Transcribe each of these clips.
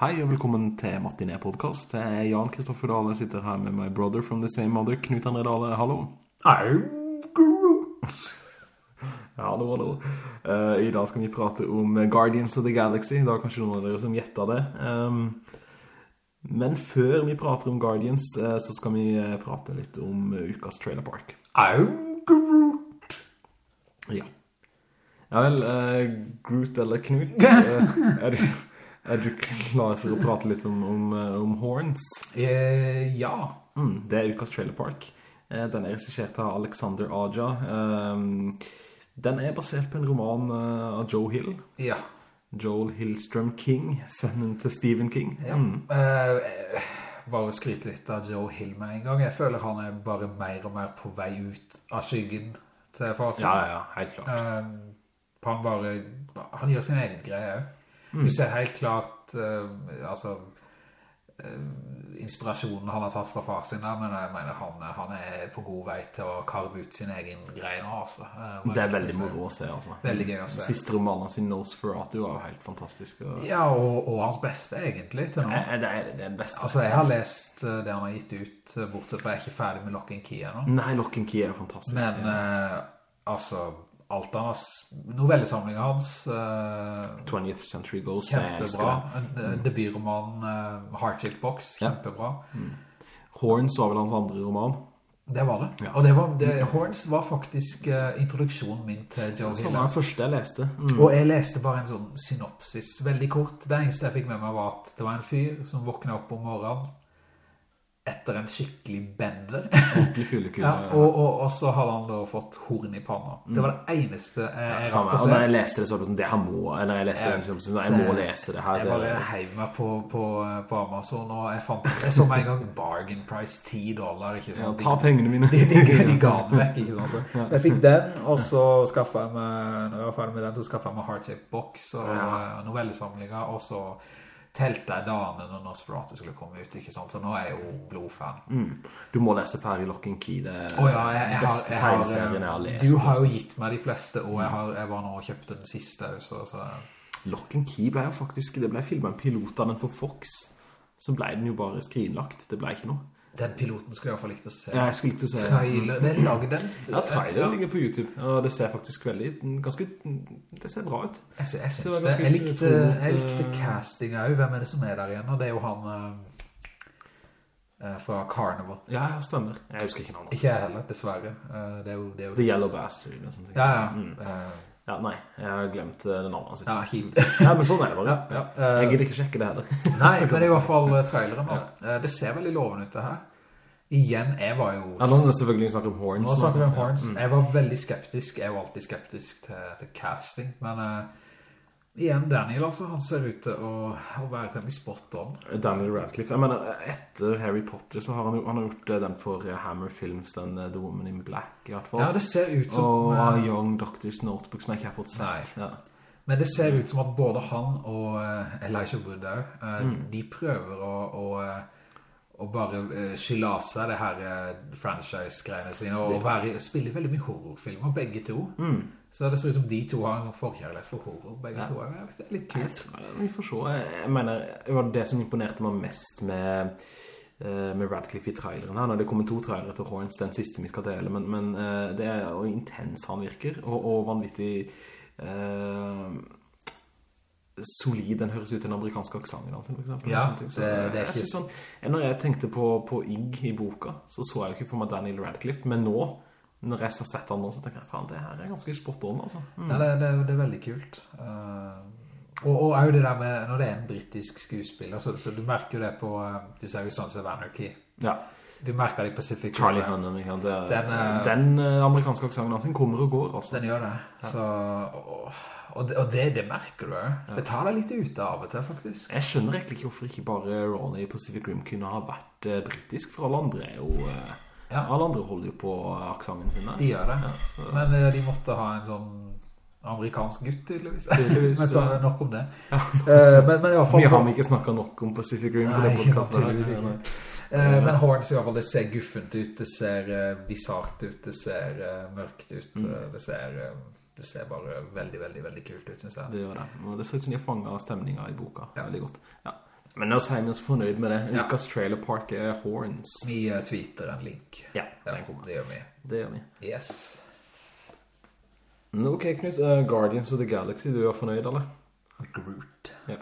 Hei og velkommen til Martinet podcast. Jeg er Jan Kristoffer Dale. sitter her med my brother from the same mother, Knut André Dale. Hallo. Hallo, hallo. Uh, I dag skal vi prate om Guardians of the Galaxy. Det var kanskje noen av dere som gjettet det. Um, men før vi prater om Guardians, uh, så skal vi uh, prate litt om ukas Trailer Park. I'm Groot. Ja. Ja vel, Groot eller Knut, er du... Er du klar for å prate litt om, om, om Horns? Eh, ja. Mm, det er ukas Trailer Park. Eh, den er regissert av Alexander Aja. Eh, den er basert på en roman uh, av Joe Hill. Ja. Joel Hillstrøm King, sønnen til Stephen King. Ja. Mm. Uh, bare skryte litt av Joe Hill med en gang. Jeg føler han er bare mer og mer på vei ut av skyggen til far Ja, ja, helt klart. Uh, han bare, han gjør sin egen greie Mm. Du ser helt klart, uh, altså, uh, inspirasjonen han har tatt fra far sin der, men jeg mener han, han, er på god vei til å karve ut sin egen greie nå, altså. Uh, det er veldig moro å se, altså. Veldig gøy å se. Siste romanen sin, Nosferatu, var jo helt fantastisk. Og... Ja, og, og, hans beste, egentlig, til nå. Det er det beste. Altså, jeg har lest det han har gitt ut, bortsett fra jeg er ikke ferdig med Lock and Key nå. Nei, Lock and Key er fantastisk. Men, altså alt hans novellesamlingen hans uh, 20th Century Ghost kjempebra mm. debutroman uh, Heartshaped Box kjempebra ja. mm. Horns var vel hans andre roman det var det ja. og det var, det, Horns var faktisk uh, introduksjonen min til Joe Hill som var den første jeg leste mm. og jeg leste bare en sånn synopsis veldig kort det eneste jeg fikk med meg var at det var en fyr som våknet opp om morgenen etter en skikkelig bender. ja, og, og, og, så hadde han da fått horn i panna. Det var det eneste jeg, jeg ja, Og da jeg leste det så var det sånn, det her må, eller jeg leste det sånn, jeg må lese det her. Jeg bare heiv meg på, på, på, Amazon, og jeg fant, jeg så meg en gang bargain price 10 dollar, ikke sant? Ja, ta pengene mine. De, de, de, de ga den vekk, ikke sant? Så jeg fikk den, og så skaffet jeg meg, når jeg var ferdig med den, så skaffet jeg meg Heart-Shaped Box og ja. novellesamlinger, og så telte deg da, når Nosferatu skulle komme ut, ikke sant? Så nå er jeg jo blodfan. Mm. Du må lese ferdig Lock and Key, det oh, ja, jeg, jeg beste tegneserien jeg har lest. Du har jo gitt meg de fleste, og jeg, har, jeg var nå og kjøpte den siste, så... så. Lock and Key ble jo faktisk, det ble filmet en pilot av den for Fox, så ble den jo bare skrinlagt, det ble ikke noe. Den piloten skulle jeg i hvert fall likt å se. Ja, jeg skulle likt å se. Trailer, det er laget den. Ja, trailer ja. ligger på YouTube, og det ser faktisk veldig, ganske, det ser bra ut. Jeg, jeg synes det. det. Jeg likte, jeg likte casting jo, Hvem er det som er der igjen? Og det er jo han uh, fra Carnival. Ja, ja, stemmer. Jeg husker ikke navnet. Ikke jeg heller, dessverre. Det er jo, det er jo The Yellow Bastard. Eller sånt. Ja, ja. Mm. Uh, ja, nei, jeg har glemt navnet sitt. Ja, kjipt. ja, men sånn er det bare. Ja, ja. jeg gidder ikke sjekke det heller. nei, men det er i hvert fall traileren da. Det ser veldig lovende ut det her. Igjen, jeg var jo... Ja, nå er det selvfølgelig snakk om Horns. Nå snakker vi om Horns. Mm. Jeg var veldig skeptisk. Jeg var alltid skeptisk til, til casting. Men uh, igjen, Daniel altså, han ser ut til å, å være temmelig spot on. Daniel Radcliffe. Jeg mener, etter Harry Potter så har han, han har gjort eh, den for eh, Hammer Films, den The Woman in Black, i hvert fall. Ja, det ser ut som... Og uh, Young Doctor's Notebook, som jeg ikke har fått sett. Nei. Ja. Men det ser ut som at både han og Elijah Wood der, mm. de prøver å... å og bare uh, av seg det her uh, franchise-greiene sine, og, og være, spille veldig mye horrorfilmer, begge to. Mm. Så det ser ut som de to har en forkjærlighet for horror, begge ja. to. Det er litt kult. Jeg, vi får se. Jeg mener, det var det som imponerte meg mest med, uh, med Radcliffe i traileren her. Når det kommer to trailere til Horns, den siste vi skal dele, men, men det er jo intens han virker, og, og vanvittig... Uh, solid den høres ut i den amerikanske aksangen altså, for eksempel. Ja, det, det, er ikke... Sånn, når jeg tenkte på, på Ig i boka, så så jeg jo ikke for meg Daniel Radcliffe, men nå, når jeg har sett han nå, så tenker jeg, faen, det her er ganske spot on, altså. Mm. Ja, det, det, det, er veldig kult. Uh, og, og jo det der med, når det er en brittisk skuespiller, så, så du merker jo det på, uh, du ser jo sånn som Anarchy. Ja. Du merker det i Pacific Charlie Hunnam, den, uh, den amerikanske aksangen hans kommer og går, altså. Den gjør det. Ja. Så... Og, og det, og det, det merker du ja. Det tar deg litt ute av og til, faktisk. Jeg skjønner egentlig ikke hvorfor ikke bare Ronny i Pacific Rim kunne ha vært uh, britisk, for alle andre er jo... Uh, ja. Alle andre holder jo på aksangen sin der. De gjør det. Ja, men uh, de måtte ha en sånn amerikansk gutt, tydeligvis. men så er det nok om det. Ja. men, men i hvert fall... Vi har ikke snakket nok om Pacific Rim. Nei, ikke, tydeligvis ikke. Men Horns i hvert fall, det ser guffent ut, det ser bizart ut, det ser mørkt ut, mm. det ser det ser bare veldig, veldig, veldig kult ut, synes jeg. Det gjør det. Og det ser ut som de har fanget stemningen i boka. Ja. Veldig godt. Ja. Men nå sier vi oss fornøyd med det. Ja. Trailer Park er Horns. Vi uh, tweeter en link. Ja, den kommer. Det gjør vi. Det gjør vi. Yes. Ok, Knut. Uh, Guardians of the Galaxy, du er fornøyd, eller? Groot. Ja.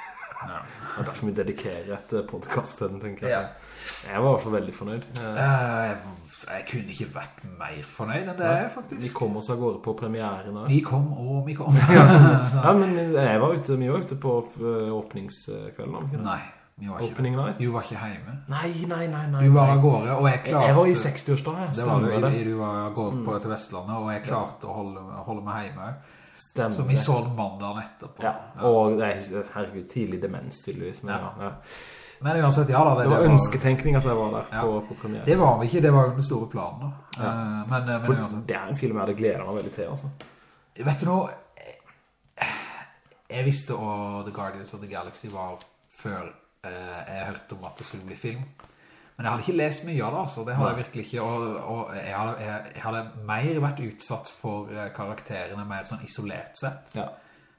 ja. Er derfor vi dedikerer et eh, podcast til den, tenker jeg. Ja. Jeg var i hvert fall veldig fornøyd. Jeg, jeg, kunne ikke vært mer fornøyd enn det er, faktisk. Vi kom oss av gårde på premieren. Vi kom, og vi kom. ja, men jeg var ute, vi var ute på åpningskvelden, Nei. Opening night. Du var ikke hjemme. Nei, nei, nei, nei. Du var av gårde, og jeg klarte... Jeg var i 60-årsdag, jeg. Det var du, du var av gårde på, mm. til Vestlandet, og jeg klarte å holde, holde meg hjemme. Stemmer. Som vi så mandagen etterpå. Ja, og det er herregud, tidlig demens tydeligvis. Men, ja. ja. Men uansett, ja da. Det, det var, var ønsketenkning at jeg var der på, på premiere. Det var vi ikke, det var jo den store planen da. Ja. Uh, men, men For uansett. det er en film jeg hadde gledet meg veldig til, altså. Vet du noe? Jeg visste at The Guardians of the Galaxy var før Eh, jeg hørte om at det skulle bli film. Men jeg hadde ikke lest mye av det, altså. Det hadde jeg virkelig ikke. Og, og jeg, hadde, jeg, jeg, hadde, mer vært utsatt for eh, karakterene mer sånn isolert sett. Ja.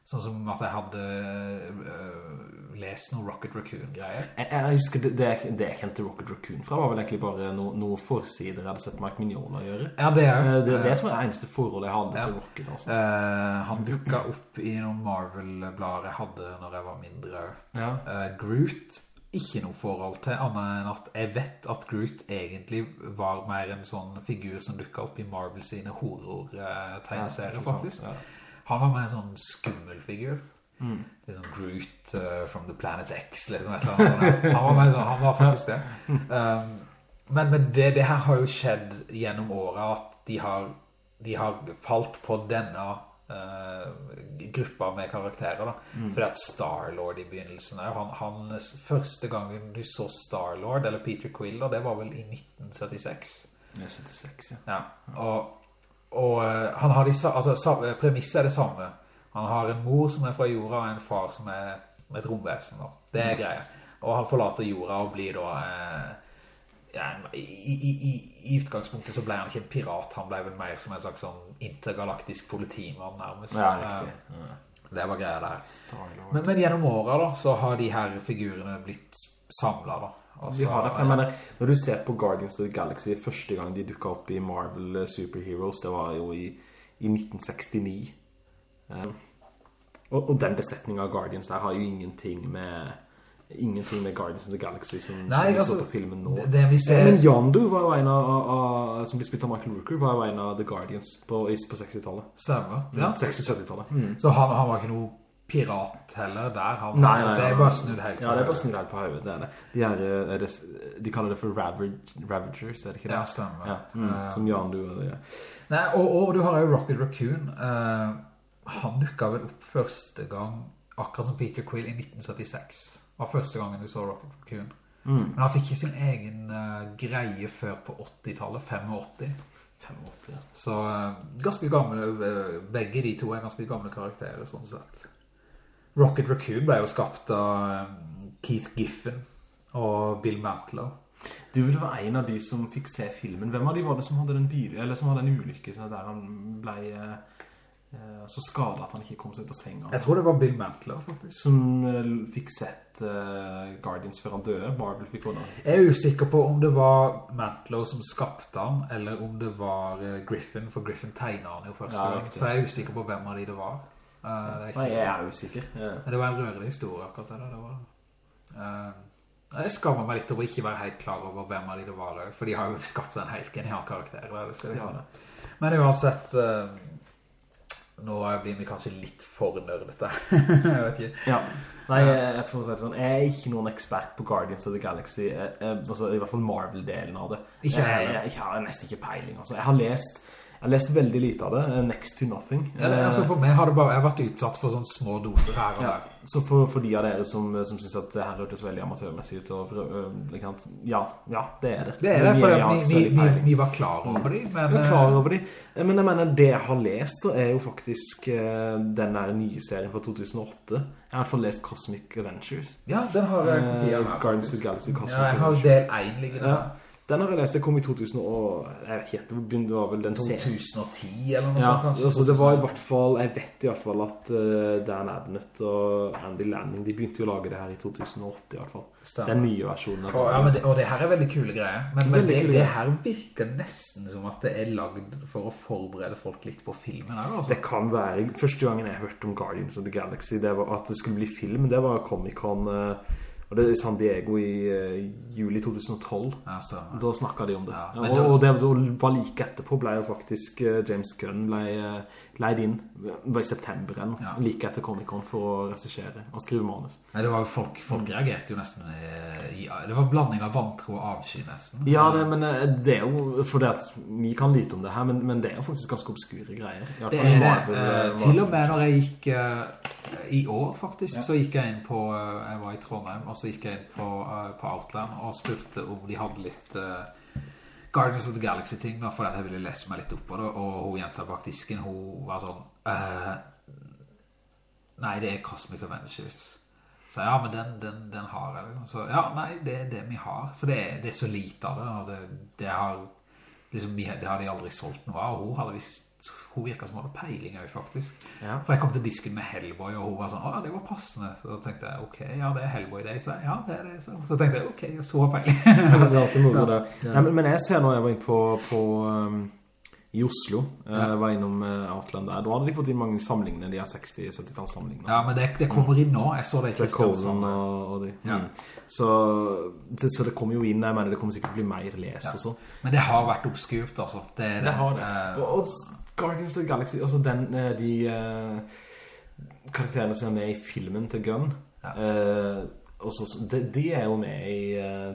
Sånn som at jeg hadde uh, lest noen Rocket Raccoon-greier. Jeg, jeg, husker det, det, det jeg kjente Rocket Raccoon fra var vel egentlig bare noen noe forsider jeg hadde sett Mark Mignola gjøre. Ja, det er det. Det, det tror jeg er eneste forhold jeg hadde ja. til Rocket. Altså. Uh, han dukket opp i noen Marvel-blader jeg hadde når jeg var mindre. Ja. Uh, Groot ikke noe forhold til, annet enn at jeg vet at Groot egentlig var mer en sånn figur som dukket opp i Marvel sine horror-tegneserier, ja, faktisk. Ja. Han var mer en sånn skummel figur. Mm. Liksom Groot uh, from the planet X, liksom et eller annet. Han var, sånn, han var faktisk det. Um, men, men det, det, her har jo skjedd gjennom året at de har, de har falt på denne uh, gruppa med karakterer da. Mm. Fordi at Star-Lord i begynnelsen han, han, første gangen du så Star-Lord eller Peter Quill da, det var vel i 1976 1976, ja. ja. Og og uh, han har disse, altså, premisset er det samme. Han har en mor som er fra jorda, og en far som er et romvesen. Da. Det er mm. greia. Og han forlater jorda og blir da... Uh, ja, i, i, i, i, utgangspunktet så ble han ikke en pirat, han ble vel mer som en slags sånn intergalaktisk politimann nærmest. Ja, riktig. Ja. Det var greia der. Men, men, gjennom årene da, så har de her figurene blitt samlet da. Altså, har det, jeg mener, når du ser på Guardians of the Galaxy, første gang de dukket opp i Marvel eh, Superheroes, det var jo i, i 1969. Um, og, og, den besetningen av Guardians der har jo ingenting med ingenting med Guardians of the Galaxy som, Nei, som vi altså, så på filmen nå. Det, det ser... Men Yondu var jo en av, av, som ble spilt av Michael Rooker, var jo en av The Guardians på, på 60-tallet. Stemmer. Ja. 60-70-tallet. Mm. Så han, han var ikke noe pirat heller der. Han, nei, nei, det er bare snudd helt på Ja, det er bare snudd helt på høyet, det det. De, er, eh, er det, de kaller det for Ravagers, er det ikke det? Ja, stemmer. Ja, mm, uh, som Jan du og ja. Nei, og, og, du har jo Rocket Raccoon. Uh, han dukket vel opp første gang, akkurat som Peter Quill i 1976. var første gangen du så Rocket Raccoon. Mm. Men han fikk ikke sin egen uh, greie før på 80-tallet, 85. 85, ja. Så ganske gamle, begge de to er ganske gamle karakterer, sånn sett. Rocket Raccoon ble jo skapt av um, Keith Giffen og Bill Mantler. Du ville være en av de som fikk se filmen. Hvem av de var det som hadde den bil, eller som hadde en ulykke der han ble eh, eh, så skadet at han ikke kom seg ut av senga? Jeg tror det var Bill Mantler, faktisk. Som eh, fikk sett uh, Guardians før han døde. Marvel fikk henne. Jeg er usikker på om det var Mantler som skapte han, eller om det var uh, Griffin, for Griffin tegnet han jo først. Ja, så jeg er usikker på hvem av de det var. Uh, Nei, jeg er usikker. Ja. Det var en rørende historie akkurat det. det var, uh, jeg skammer meg litt over ikke være helt klar over hvem av de det var for de har jo skapt en helt genial karakter. Det skal de ha det. Men uansett, uh, nå blir vi kanskje litt for nørdete. jeg vet ikke. Ja. Nei, jeg, får si det sånn, jeg er ikke noen ekspert på Guardians of the Galaxy, jeg, jeg, altså, i hvert fall Marvel-delen av det. Ikke jeg, jeg, har nesten ikke peiling, altså. Jeg har lest jeg har lest veldig lite av det, eh, Next to Nothing. Ja, altså for meg har det bare, vært utsatt for sånne små doser her og ja, der. Så for, for, de av dere som, som synes at det her hørtes veldig amatørmessig ut, og, liksom, ja, ja, det er det. Det er det, for vi, vi, vi, vi, var klar over de. Men, vi var klar over de. Men jeg mener, det jeg har lest er jo faktisk den der nye serien fra 2008. Jeg har i hvert fall lest Cosmic Adventures. Ja, den har jeg Eh. Guardians of Galaxy Cosmic Ja, jeg har del 1 liggende. Ja. Den har jeg lest, det kom i 2000 og jeg vet ikke, det var vel den 2010 eller noe ja, sånt kanskje? altså det var i hvert fall, jeg vet i hvert fall at uh, Dan Abnett og Andy Lanning, de begynte jo å lage det her i 2008 i hvert fall. Stemmer. Den nye versjonen. Og, ja, det, og det her er veldig kule greier. Men, men det, det, her virker nesten som at det er lagd for å forberede folk litt på filmen her, altså. Det kan være, første gangen jeg hørte om Guardians of the Galaxy, det var at det skulle bli film, det var Comic-Con... Uh, og det er i San Diego i uh, juli 2012. Ja. Da snakket de om det. Ja, og, og, det var like etterpå ble jo faktisk uh, James Gunn ble, uh, leid inn. I september enn, like etter Comic-Con for å regissere og skrive manus. Nei, det var jo folk, folk reagerte jo nesten i, Det var blanding av vantro og avsky nesten. Ja, det, men det er jo, for det at vi kan lite om det her, men, men det er jo faktisk ganske obskure greier. Det er det. til og med når jeg gikk i år faktisk, så gikk jeg inn på, jeg var i Trondheim, og så gikk jeg inn på, på Outland og spurte om de hadde litt Guardians of the Galaxy-ting, for jeg ville lese meg litt opp på det, og hun jenta bak disken, hun var sånn uh, Nei, det er Cosmic Avengers. Så ja, men den, den, den har jeg. Så ja, nei, det er det vi har, for det det er så lite av det, og det, det har liksom, det har de aldri solgt noe av, og hun hadde visst hun virket som hun hadde peiling også, faktisk. Ja. For jeg kom til disken med Hellboy, og hun var sånn, å, det var passende. Så da tenkte jeg, ok, ja, det er Hellboy det. Så ja, det er det. Så, så tenkte jeg, ok, så har peiling. er det. Ja. men, men, jeg ser nå, jeg var inne på, på um, i Oslo, eh, jeg var innom uh, Outland der. Da hadde de fått inn mange samlingene, de har 60-70-tall samlingene. Ja, men det, det, kommer inn nå. Jeg så det i Kristiansand. Og, og de. Ja. Mm. Så, så, så, det kommer jo inn, jeg mener det kommer sikkert bli mer lest og så. Men det har vært obskurt, altså. Det, det, det har det. Uh, og, og Guardians of the Galaxy, altså den, eh, de uh, karakterene som er med i filmen til Gunn, ja. uh, også, de, de, er jo med i,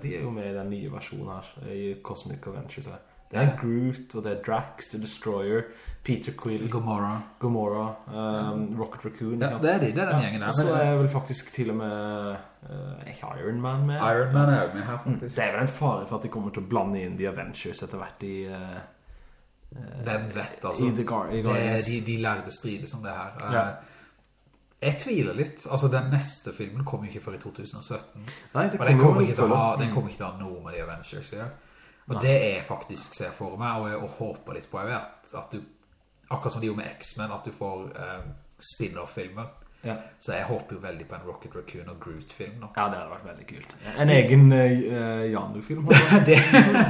de er jo med i den nye versjonen her, i Cosmic Adventures her. Det er. Groot, og det er Drax, The Destroyer, Peter Quill, Gomorrah, Gomorrah um, Rocket Raccoon. Ja, det er de, det er den gjengen der. Og så er vel faktisk til og med uh, Iron Man med. Iron Man er jo med her, faktisk. Det er vel en fare for at de kommer til å blande inn The Avengers etter hvert i... Uh, hvem vet, altså. I The Gar I det, de, de lærde strider som det her. Ja. Jeg tviler litt. Altså, den neste filmen kom ikke før i 2017. Nei, det kommer, kommer ikke til å ha, den kommer ikke til å ha noe med The Avengers, ja. Og Nei. det er faktisk ser for meg, og og håper litt på, jeg vet, at du, akkurat som de gjorde med X-Men, at du får eh, spin-off-filmer ja. Så jeg håper jo veldig på en Rocket Raccoon og Groot-film nå. Ja, det hadde vært veldig kult. En egen uh, Janu-film. det,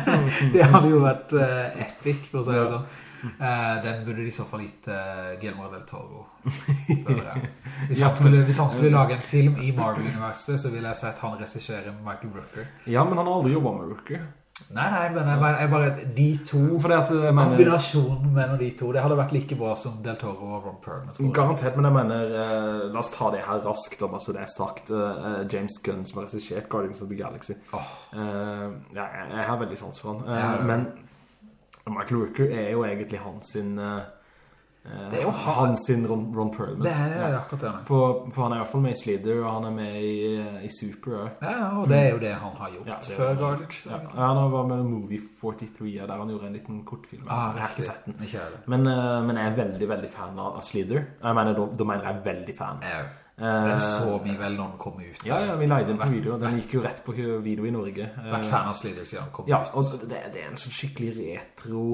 det hadde jo vært uh, epic, for å si det sånn. Uh, den burde de i så fall gitt uh, Guillermo del Toro hvis, han skulle, hvis han skulle lage en film i Marvel-universet Så ville jeg sett han regissere Michael Rooker Ja, men han har aldri jobbet med Rooker Nei, nei, men jeg bare, jeg bare de to at, mener, Kombinasjonen mellom de to Det hadde vært like bra som Del Toro og Ron Perlman Garantert, men jeg mener eh, La oss ta det her raskt om altså det er sagt eh, James Gunn som har regissert Guardians of the Galaxy. Oh. eh, ja, jeg, jeg, har veldig sans for han. Ja, Men Michael Rooker er jo egentlig hans sin det er jo han sin Ron, Ron Perlman. Det er ja, akkurat det. For, for, han er i hvert fall med i Slither, og han er med i, i Super. Ja, og det er jo det han har gjort ja, før Guardians. Ja. han var med i Movie 43, der han gjorde en liten kortfilm. Ah, jeg har ikke sett den. Ikke men, uh, men, jeg er veldig, veldig fan av, av Slither. Jeg mener, da mener jeg er veldig fan. Ja. Den så vi vel når den kom ut. Ja, ja, vi leide den på video. Den gikk jo rett på video i Norge. Vært fan av Slither siden den kom ut. Ja, og det, det, er en sånn skikkelig retro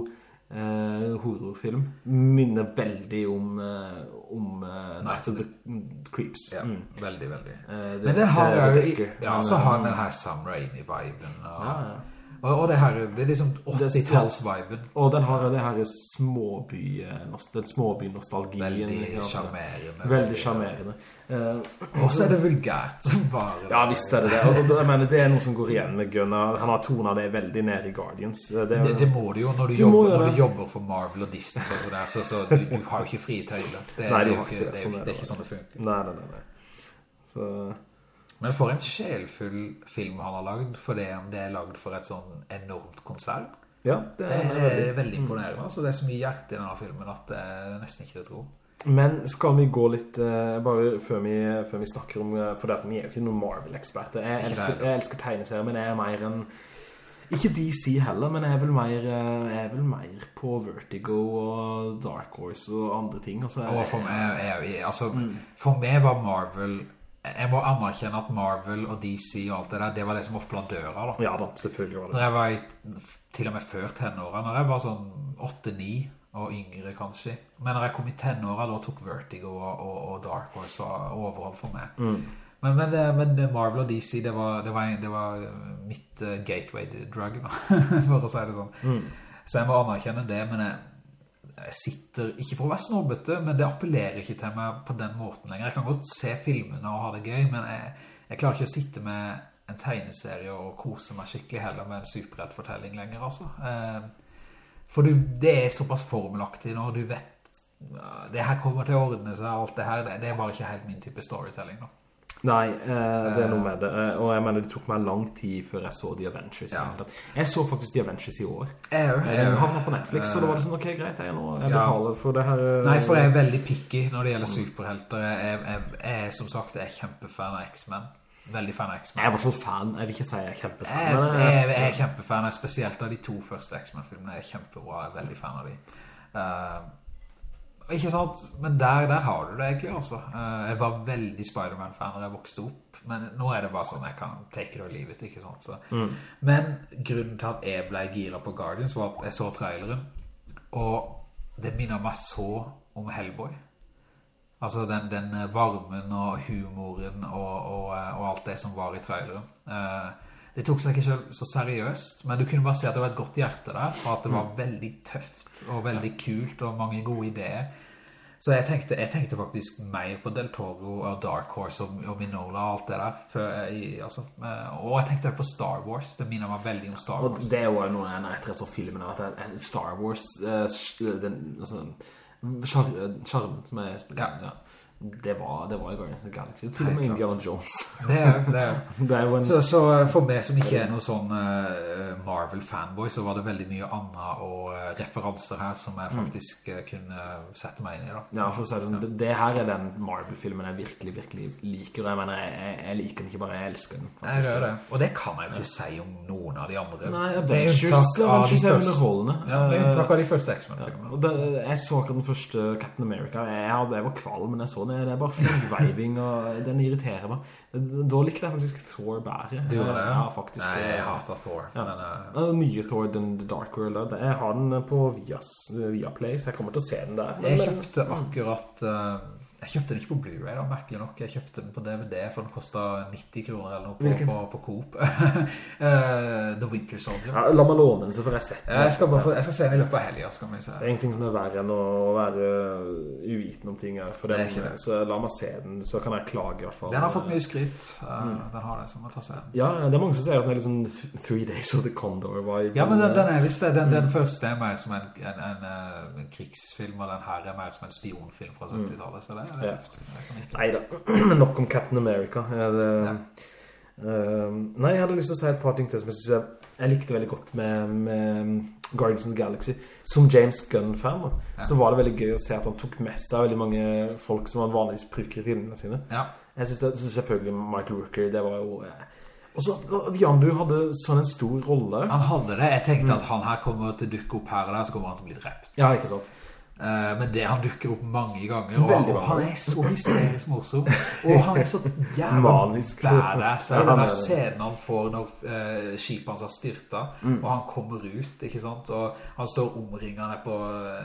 uh, horrorfilm. Minner veldig om, uh, om uh, Night of the Creeps. Ja, mm. veldig, veldig. Det, Men den har jo, ja, så har den her Sam Raimi-viben. Ja, ja. Og, og, det her, det er liksom 80-tals-viven Og den har det her småby, den småby-nostalgien. Veldig charmerende. Veldig charmerende. Uh, og så er det vulgært bare. Ja, visst er det det. Og, og mener, det er noe som går igjen med Gunnar. Han har tonet det veldig ned i Guardians. Det, det, det må du jo når du, du jobber, når du jobber for Marvel og Disney. Altså der, så, så du, du, har jo ikke fri tøyler. Det, nei, det, er ikke, sånn det, er ikke sånn det funker. Nei, nei, nei. nei. Så... Men for en sjelfull film han har lagd, for det om det er lagd for et sånn enormt konsert. Ja, det er, det er veldig, veldig imponerende. Altså, det er så mye hjerte i denne filmen at det er nesten ikke til å tro. Men skal vi gå litt, uh, bare før vi, før vi, snakker om, uh, for det vi er jo ikke noen Marvel-eksperter. Jeg, elsker, jeg elsker tegneserier, men jeg er mer enn ikke DC heller, men jeg er vel mer, eh, jeg er vel mer på Vertigo og Dark Horse og andre ting. Og for, meg, jeg, altså, mm. for meg var Marvel jeg må anerkjenne at Marvel og DC og alt det der, det var det som åpnet døra da. Ja da, selvfølgelig var det. Når jeg var i, til og med før tenåra, når jeg var sånn 8-9 og yngre kanskje. Men når jeg kom i tenåra, da tok Vertigo og, og, og Dark Horse overhold for meg. Mm. Men, men, det, men, Marvel og DC, det var, det var, det var mitt uh, gateway drug, for å si det sånn. Mm. Så jeg må anerkjenne det, men jeg, jeg sitter, ikke for å være snobbete, men det appellerer ikke til meg på den måten lenger. Jeg kan godt se filmene og ha det gøy, men jeg, jeg klarer ikke å sitte med en tegneserie og kose meg skikkelig heller med en superrettfortelling lenger, altså. Eh, for du, det er såpass formelaktig nå, du vet det her kommer til å ordne seg, alt det her, det, det er ikke helt min type storytelling nå. Nei, eh, det er noe med det. Eh, og jeg mener, det tok meg lang tid før jeg så The Avengers. Ja. Jeg så faktisk The Avengers i år. Jeg, jeg, Havna på Netflix, så da var det sånn, ok, greit, jeg, nå, jeg betaler ja. for det her. Eh, Nei, for jeg er veldig picky når det gjelder superhelter. Jeg, jeg, er, som sagt, er kjempefan av X-Men. Veldig fan av X-Men. Jeg er i hvert fall fan, jeg vil ikke si jeg er kjempefan. Jeg, jeg, jeg, er kjempefan, spesielt av de to første X-Men-filmene. Jeg er kjempebra, jeg er veldig fan av de. Uh, ikke sant? Men der, der, har du det egentlig altså. Jeg var veldig Spider-Man-fan da jeg vokste opp, men nå er det bare sånn jeg kan take it or leave it, ikke sant? Mm. Men grunnen til at jeg ble gira på Guardians var at jeg så traileren, og det minner meg så om Hellboy. Altså den, den varmen og humoren og, og, og, alt det som var i traileren. Det tok seg ikke selv så seriøst, men du kunne bare se at det var et godt hjerte der, og at det var mm. veldig tøft og veldig kult og mange gode ideer. Så jeg tenkte, jeg tenkte faktisk mer på Del Toro og Dark Horse og, og Minola og alt det der. Jeg, altså, og jeg tenkte på Star Wars. Det minner meg veldig om Star Wars. Og det er jo noe jeg de så filmen at Star Wars, uh, den, altså, charmen som er... Ja. ja det var, det var Guardians of the Galaxy Til og med Indiana Jones Det er det, er. det er en... så, så, for meg som ikke er noen sånn uh, Marvel-fanboy Så var det veldig mye annet og uh, referanser her Som jeg mm. faktisk uh, kunne sette meg inn i da. Ja, for å si det sånn det, det, her er den Marvel-filmen jeg virkelig, virkelig liker Jeg mener, jeg, jeg, liker den ikke bare, jeg elsker den faktisk. Jeg det. Og det kan jeg jo ikke si om noen av de andre Nei, Avengers, er underholdende Ja, det er unntak av de første X-Men-filmene Jeg så ikke den første Captain America Jeg, jeg var kvalm, men jeg så det, det er bare flangveiving, og den irriterer meg. Da likte jeg faktisk Thor bedre. Du gjør det, ja? ja faktisk. Nei, jeg hater Thor. Ja. Men, uh... Den nye Thor, den The Dark World, jeg har den på Viaplay, via så jeg kommer til å se den der. Men, jeg kjøpte akkurat... Uh jeg kjøpte den ikke på Blu-ray da, merkelig nok. Jeg kjøpte den på DVD, for den kostet 90 kroner eller noe på, på, på Coop. uh, The Winter Soldier. Ja, la meg låne den, så får jeg sett den. Jeg skal, bare, jeg skal se den i løpet av helgen, skal vi se. Det er ingenting som er verre enn å være uviten om ting for det. det. Så la meg se den, så kan jeg klage i hvert fall. Den har fått mye skryt. Uh, mm. Den har det, så må jeg ta seg Ja, det er mange som sier at den er liksom Three Days of the Condor-vibe. Ja, men den, den er visst det. Den, mm. den, første er mer som en, en, en, en, eh, krigsfilm, og den her er mer som en spionfilm fra 70-tallet, så det er tøft. Neida, men nok om Captain America. Det, uh, nei, jeg hadde lyst til å si et par ting til som jeg synes jeg, jeg likte veldig godt med, med Guardians of the Galaxy. Som James Gunn-fan, ja. så var det veldig gøy å se at han tok med seg veldig mange folk som han vanligvis bruker i filmene sine. Ja. Jeg synes, det, synes selvfølgelig Michael Rooker, det var jo... Eh, og så at Jandu hadde sånn en stor rolle. Han hadde det. Jeg tenkte mm. at han her kommer til å dukke opp her og der, så kommer han til å bli drept. Ja, ikke sant? Uh, men det, han dukker opp mange ganger og, og han er så hysterisk morsom. Og han er så jævlig Manisk. badass. Ja, den der scenen han får når uh, skipet hans har styrta mm. og han kommer ut ikke sant? Og han står omringende på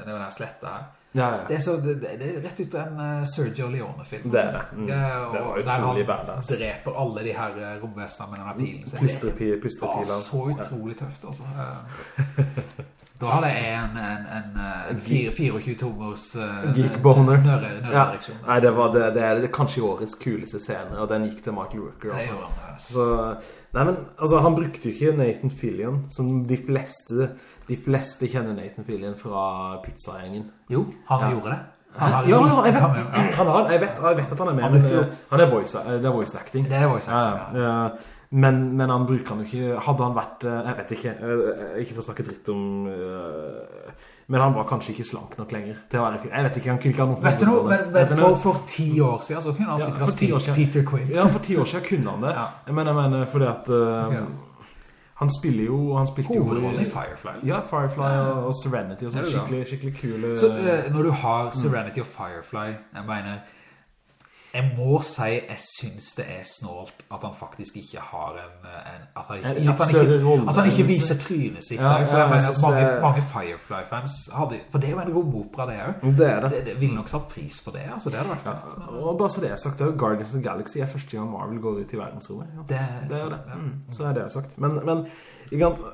den er slette her ja, ja. Det, er så, det, det, er rett ut av en Sergio Leone-film. Det er det. Mm. det var utrolig badass. der han dreper alle de her romvestene med denne pilen Plystrepilen så, så utrolig tøft altså Da hadde jeg en, en, en, en 24 tommers uh, Geekboner. Ja. Nei, det, var, det, det, er, kanskje årets kuleste scene, og den gikk til Mark Rooker. Altså. Altså. Så, nei, men altså, han brukte jo ikke Nathan Fillion, som de fleste, de fleste kjenner Nathan Fillion fra pizzagjengen. Jo, han ja. gjorde det. Han har, ja, jeg vet, han har, jeg, vet, jeg vet at han er med, han, men, han er voice, det er voice acting. Det er voice acting, ja. ja. Men, men, han bruker han jo ikke. Hadde han vært eh, Jeg vet ikke. Eh, Ikke for å snakke dritt om Men han var kanskje ikke slank nok lenger Til å være Jeg vet ikke Han kunne ikke ha noe Vet du noe? Vet, vet, for, for ti år siden Så kunne han sikkert ha spilt Peter Quinn. Ja for ti år siden kunne han det. Ja. Men jeg mener fordi at ja. Han spiller jo Han spilte Hovedrollen i Firefly Ja Firefly og, og Serenity og sånn skikkelig, skikkelig kule Så uh, når du har Serenity og Firefly Jeg mener jeg må si jeg synes det er snålt at han faktisk ikke har en, en at, han ikke, at, han ikke, at, han ikke, viser trynet sitt. Ja, ja, mener, mange, mange Firefly-fans hadde, for det er jo en romopera det er. Det er det. det, det ville nok satt pris på det, altså det hadde vært fint. Ja, og bare så det er sagt, det er Guardians of the Galaxy er første gang Marvel går ut i verdensrommet. Det, det, er det. Mm, så er det jo sagt. Men, men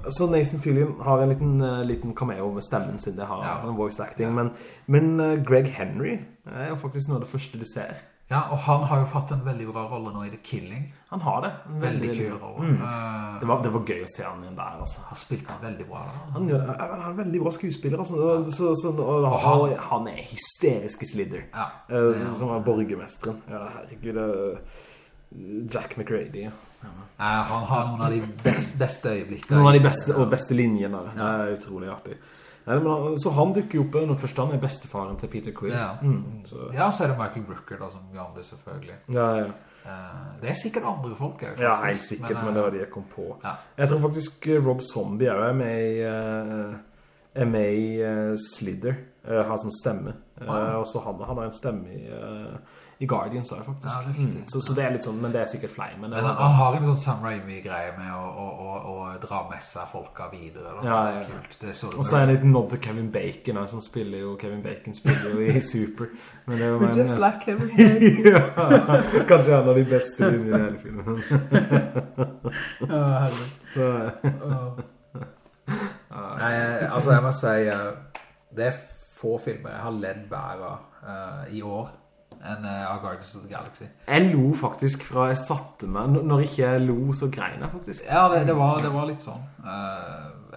så Nathan Fillion har en liten, uh, liten cameo med stemmen sin, det har en voice acting, men, men uh, Greg Henry er jo faktisk noe av det første du ser. Ja, og han har jo fått en veldig bra rolle nå i The Killing. Han har det. En veldig, veldig kul rolle. Mm. Uh, det, var, det, var, gøy å se han igjen der, altså. Han spilte han veldig bra. Da. Han, han, er en veldig bra skuespiller, altså. Ja. Så, så, og, og han, han, er hysteriske slidder. Ja. Uh, som er borgermesteren. Ja, herregud, uh, Jack McRady, ja. han har noen av de best, beste øyeblikkene. Noen av de beste, og beste linjene. Det er utrolig artig. Nei, men, så han dukker opp når først han er bestefaren til Peter Quill. Ja, mm, så. ja så er det Michael Brooker da, som det selvfølgelig. Ja, ja. Uh, det er sikkert andre folk her, Ja, helt sikkert, men, men, det var de jeg kom på. Ja. Jeg tror faktisk eh, Rob Zombie er med i, er med i Slither, har sånn stemme. Wow. og så han, han har en stemme i i Guardians er faktisk. Ja, det mm. så, så, det er litt sånn, men det er sikkert flere. Men, men han, han, har en sånn Sam Raimi-greie med å, å, å, å, dra med seg folka videre. Ja, ja, ja. Og så er det en liten nod til Kevin Bacon, som spiller jo, Kevin Bacon spiller jo i Super. Men det We just like Kevin Bacon. ja, kanskje en av de beste linjene i hele filmen. ja, herlig. Så, Nei, altså jeg må si, uh, det er få filmer jeg har ledd bæra uh, i år enn av Guardians of the Galaxy. Jeg lo faktisk fra jeg satte meg, når ikke jeg lo, så grein jeg faktisk. Ja, det, det, var, det var, litt sånn. Uh,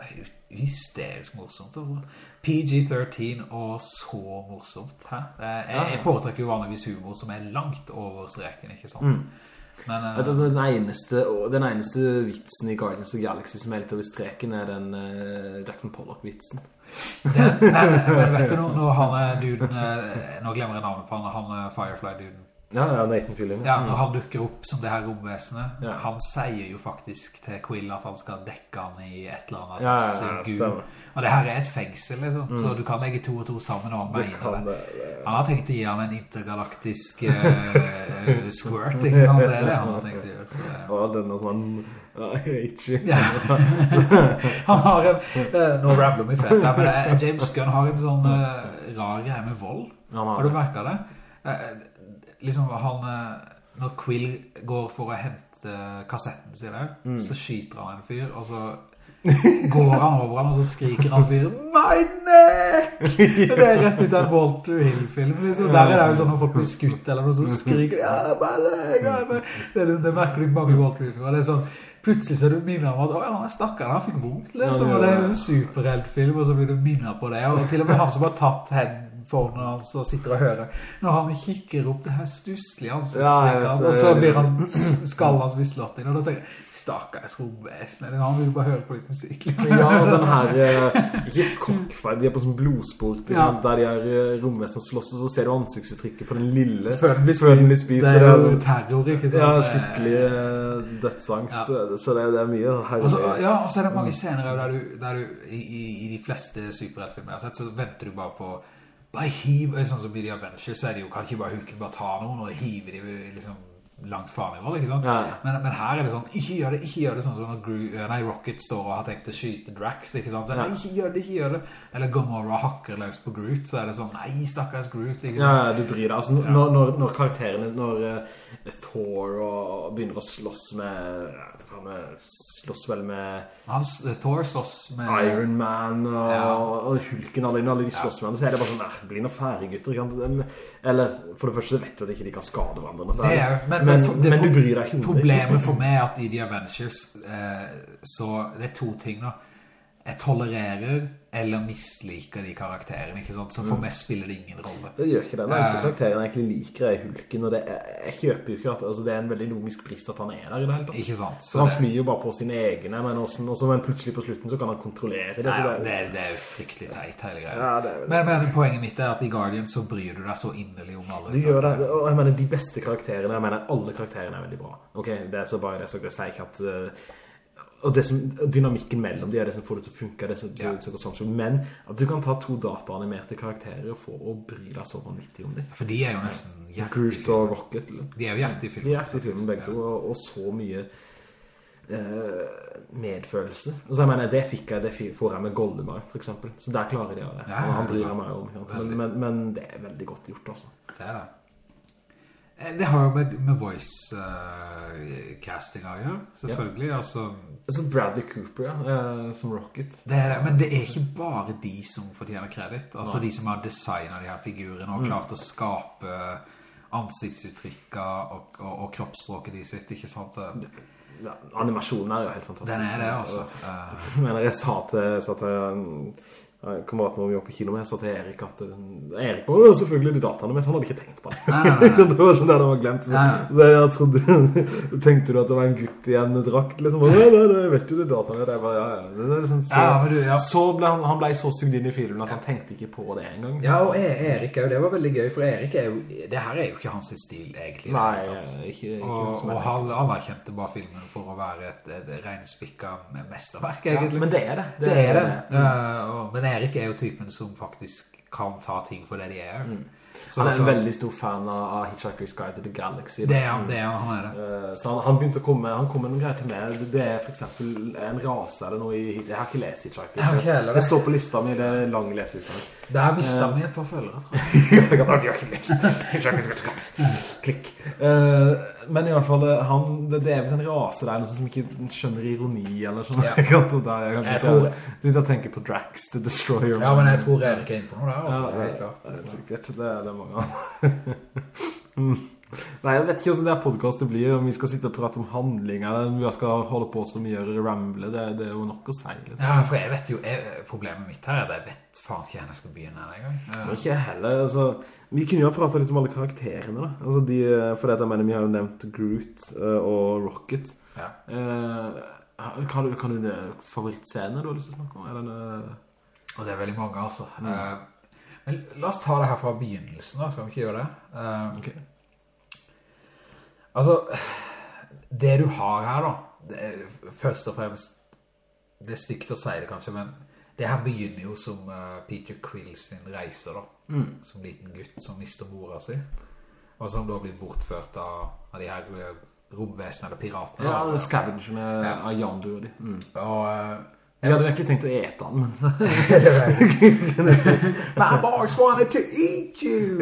hysterisk morsomt. Altså. PG-13 og så morsomt. Hæ? Jeg, jeg foretrekker jo vanligvis humor som er langt over streken, ikke sant? Mm. Men, uh, den, eneste, den eneste vitsen i Guardians of the Galaxy som er litt over streken er den uh, Jackson Pollock-vitsen. men, vet du nå, når han er duden, uh, nå glemmer jeg navnet på han, han Firefly-duden. Ja, ja, Nathan Fillion. Ja, når han dukker opp som det her romvesenet, ja. han sier jo faktisk til Quill at han skal dekke han i et eller annet slags ja, ja, gul. Og det her er et fengsel, liksom, mm. så du kan legge to og to sammen og han mener det. Han har tenkt å gi han en intergalaktisk uh, squirt, ikke sant? Det er det han har tenkt å gjøre. Så, ja, det er noe sånn... Ja, han har en... Uh, nå rambler vi fett, men uh, James Gunn har en sånn rar greie med vold. Har du merket det? Liksom han Når Quill går for å hente kassetten sin der, mm. så skyter han en fyr, og så går han over han, og så skriker han fyren My neck! Det er rett ut av en Walter Hill-film liksom. Der er det jo sånn når folk blir skutt eller noe, så skriker ja, my leg, det, det, merker du mange Walter Hill-filmer Det er sånn, plutselig så er du minnet om at Åja, han er stakkaren, han fikk vondt liksom. Og det er en superheltfilm, og så blir du minnet på det Og til og med han som har tatt hendene foran hans og sitter og hører. Når han kikker opp det her stusslige ansiktet, ja, og så blir han skallet hans visslått inn, og da tenker jeg, stakkars romvesen, han vil bare høre på litt musikk. Liksom. ja, den her, eh, ikke kokkferd, de er på sånn blodsport, ja. der de er eh, romvesen slåss, og så ser du ansiktsuttrykket på den lille før den blir spist. Det er jo terror, ikke sant? Ja, skikkelig uh, dødsangst, ja. så det, det, er mye her. Også, ja, og så er det mange scener der du, der du i, i, i de fleste superrettfilmer jeg har sett, så venter du bare på bare hiver, sånn som i The Avengers, så er det jo, kan ikke bare Hulken bare ta noen og hive de liksom langt i ikke sant? Ja, ja. Men, men, her er det sånn, ikke gjør det, ikke gjør det sånn som når Gru, eh, nei, Rocket står og har tenkt å skyte Drax, ikke sant? Så, nei, ikke gjør det, ikke gjør det. Eller Gamora hakker løs på Groot, så er det sånn, nei, stakkars Groot, ikke sant? Ja, du bryr deg. Altså, når, når, når karakterene, når uh, Thor og begynner å slåss med, ikke slåss vel med... Hans, uh, Thor slåss med... Iron Man og, ja. og Hulken, alle, alle de slåss med så er det bare sånn, nei, bli noe færre gutter, Eller, for det første vet du at ikke de kan skade hverandre. Det er, men, men, det, men, du bryr deg ikke om det. Problemet for meg er at i The Avengers, eh, så det er to ting da. Jeg tolererer eller misliker de karakterene, ikke sant? Så for mm. meg spiller det ingen rolle. Det gjør ikke det. Den eneste uh, karakteren jeg egentlig liker er Hulken, og det er, jeg kjøper jo ikke at altså, det er en veldig logisk brist at han er der i det hele tatt. Ikke sant. Så, så han flyr jo bare på sine egne, men, også, også, men plutselig på slutten så kan han kontrollere det. Nei, det, er, det, er, det, er, jo fryktelig teit, hele greia. Ja, det men, men, poenget mitt er at i Guardian så bryr du deg så innerlig om alle. Du gjør det, og jeg mener de beste karakterene, jeg mener alle karakterene er veldig bra. Ok, det er så bare det, så jeg sier ikke at... Uh, og det som, dynamikken mellom de er det som får det til å funke, det som, ja. det som Men at du kan ta to dataanimerte karakterer og få å bry deg så vanvittig om dem. For de er jo nesten Groot og Rocket. De er jo hjertet i filmen. De er hjertet i filmen, begge to, og, og, så mye eh, medfølelse. Så jeg mener, det fikk jeg, det får jeg med Goldemar, for eksempel. Så der klarer de det. Ja, han bryr meg om. Men, men, men, det er veldig godt gjort, altså. Det er det. Eh, det har jo med, med voice-casting uh, å gjøre, selvfølgelig. Ja. Altså, altså Bradley Cooper, ja, uh, som Rocket. Det er men det er ikke bare de som fortjener kredit. Altså Nei. de som har designet de her figurene og mm. klart å skape ansiktsuttrykker og, og, og kroppsspråket de sitt, ikke sant? Ja, animasjonen er jo helt fantastisk. Den er det, altså. Uh, men jeg sa til, sa til kameraten vår vi var på kino med, sa til Erik at eh, Erik var selvfølgelig de dataene, men han hadde ikke tenkt på det. Nei, nei, nei. det var sånn der det var glemt. Så, så jeg trodde, tenkte du at det var en gutt i en drakt, liksom? Nei, nei, nei, vet du de dataene? Det var, ja, ja. Det liksom, så, ja, du, ja. så ble han, han ble så sugd inn i filmen at han tenkte ikke på det en gang. Ja, og e- Erik, det var veldig gøy, for Erik er jo, det her er jo ikke hans stil egentlig. Nei, ikke, ikke Og, og han anerkjente bare filmen for å være et, et regnspikka mesterverk, egentlig. men det er det. Det, det er det. det. Uh, og, men Erik er jo typen som faktisk kan ta ting for det de er. Mm. Så, han er en så, veldig stor fan av Hitchhiker's Guide to the Galaxy. Det er han, det er han, er det. Uh, så han, han, begynte å komme, han kom med noen greier til meg. Det er for eksempel en rase eller noe i, jeg har ikke lest Hitchhiker. Jeg ikke det. det står på lista mi, det er lang leselista. Det mistet uh, meg et par følgere, tror jeg. ikke. Klikk. Uh, men i hvert fall, eh, han, det, det er vel en rase der, noe som ikke skjønner ironi eller sånn. Ja. jeg, kan, jeg tenker på Drax, The Destroyer. Ja, men jeg tror Erik er inne på noe der, også, ja, helt klart. Er sikkert, det er det mange Nei, jeg vet ikke hvordan det her podcastet blir, om vi skal sitte og prate om handlinger, om vi skal holde på som vi gjør Ramble, det, det, er jo nok å si. Litt. Ja, for jeg vet jo, jeg, problemet mitt her er at jeg vet faen ikke jeg skal begynne en gang. Ja. Ikke heller, altså, vi kunne jo ha pratet litt om alle karakterene da, altså de, for det jeg mener, vi har jo nevnt Groot uh, og Rocket. Ja. Uh, kan du, kan du favorittscene du har lyst til å snakke om? Eller. Og det er veldig mange, altså. Mm. men la oss ta det her fra begynnelsen da, skal vi ikke gjøre det? ok. Altså, det du har her da, det er, først og fremst, det er stygt å si det kanskje, men det her begynner jo som uh, Peter Quill sin reise da, mm. som liten gutt som mister mora si, og som da blir bortført av, av de her uh, romvesene eller piratene. Ja, det scavengerne ja. av Jandu og de. Mm. Og... Jeg hadde virkelig tenkt å ete den, men... så My boys wanted to eat you!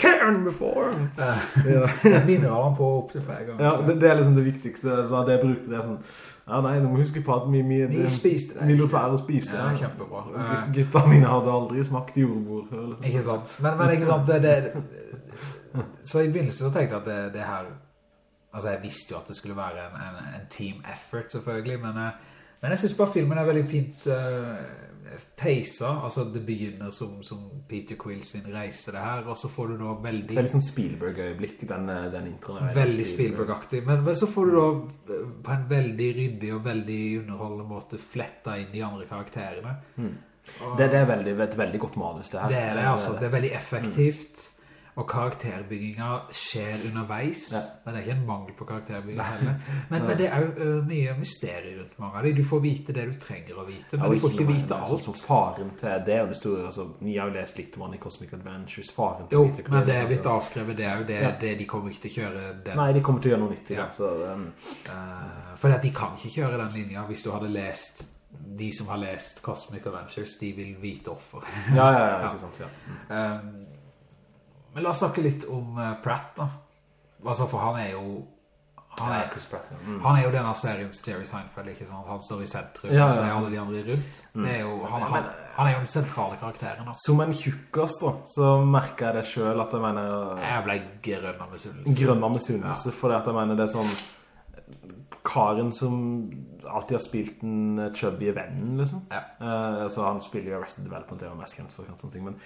Turn before! Jeg minner han på opp til flere ganger. Ja, det, det, er liksom det viktigste. Så det jeg brukte det sånn... Ja, nei, du må huske på at vi, vi, vi spiste det. Vi lot være å spise. Ja, kjempebra. Gutta mine hadde aldri smakt jordbord før. Liksom. Ikke sant. Men, men ikke sant, det, det, Så i begynnelsen så tenkte jeg at det, det her... Altså, jeg visste jo at det skulle være en, en, en team effort, selvfølgelig, men... Men jeg synes bare filmen er veldig fint uh, peisa, altså det begynner som, som, Peter Quill sin reise det her, og så får du da veldig... Det er litt sånn Spielberg-øyeblikk, den, eh, den introen. Veldig Spielberg-aktig, men, men, så får du da eh, på en veldig ryddig og veldig underholdende måte fletta inn de andre karakterene. Mm. Og, det, det, er veldig, et veldig godt manus det her. Det er det, altså. Det er veldig effektivt. Mm. Og karakterbygginga skjer underveis. Ja. Men det er ikke en mangel på karakterbygging heller. Men, men, det er jo uh, mye mysterier rundt mange av dem. Du får vite det du trenger å vite, men ja, du får ikke vite alt. Sånn faren til det og det store, altså, ni har jo lest litt om han i Cosmic Adventures, faren til Jo, Peter men det er blitt avskrevet, det er jo det, ja. det, de kommer ikke til å kjøre den. Nei, de kommer til å gjøre noe nytt i det. Så, um... uh, for de kan ikke kjøre den linja hvis du hadde lest de som har lest Cosmic Adventures, de vil vite offer. ja, ja, ja, ikke sant, ja. Um, men la oss snakke litt om uh, Pratt da. Altså, for han er jo... Han er, Pratt, ja. mm. han er jo denne seriens Jerry Seinfeld, ikke sant? Han står i sentrum, ja, ja. og så er alle de andre rundt. Mm. Jo, han, han, han, er jo den sentrale karakteren. Da. Som en tjukkas da, så merker jeg det selv at jeg mener... Jeg ble grønn av misunnelse. Grønn av misunnelse, ja. for jeg mener det er sånn... Karen som alltid har spilt den chubby vennen, liksom. Ja. Uh, altså, han spiller jo Arrested Development, det er jo mest kjent for sånne ting, men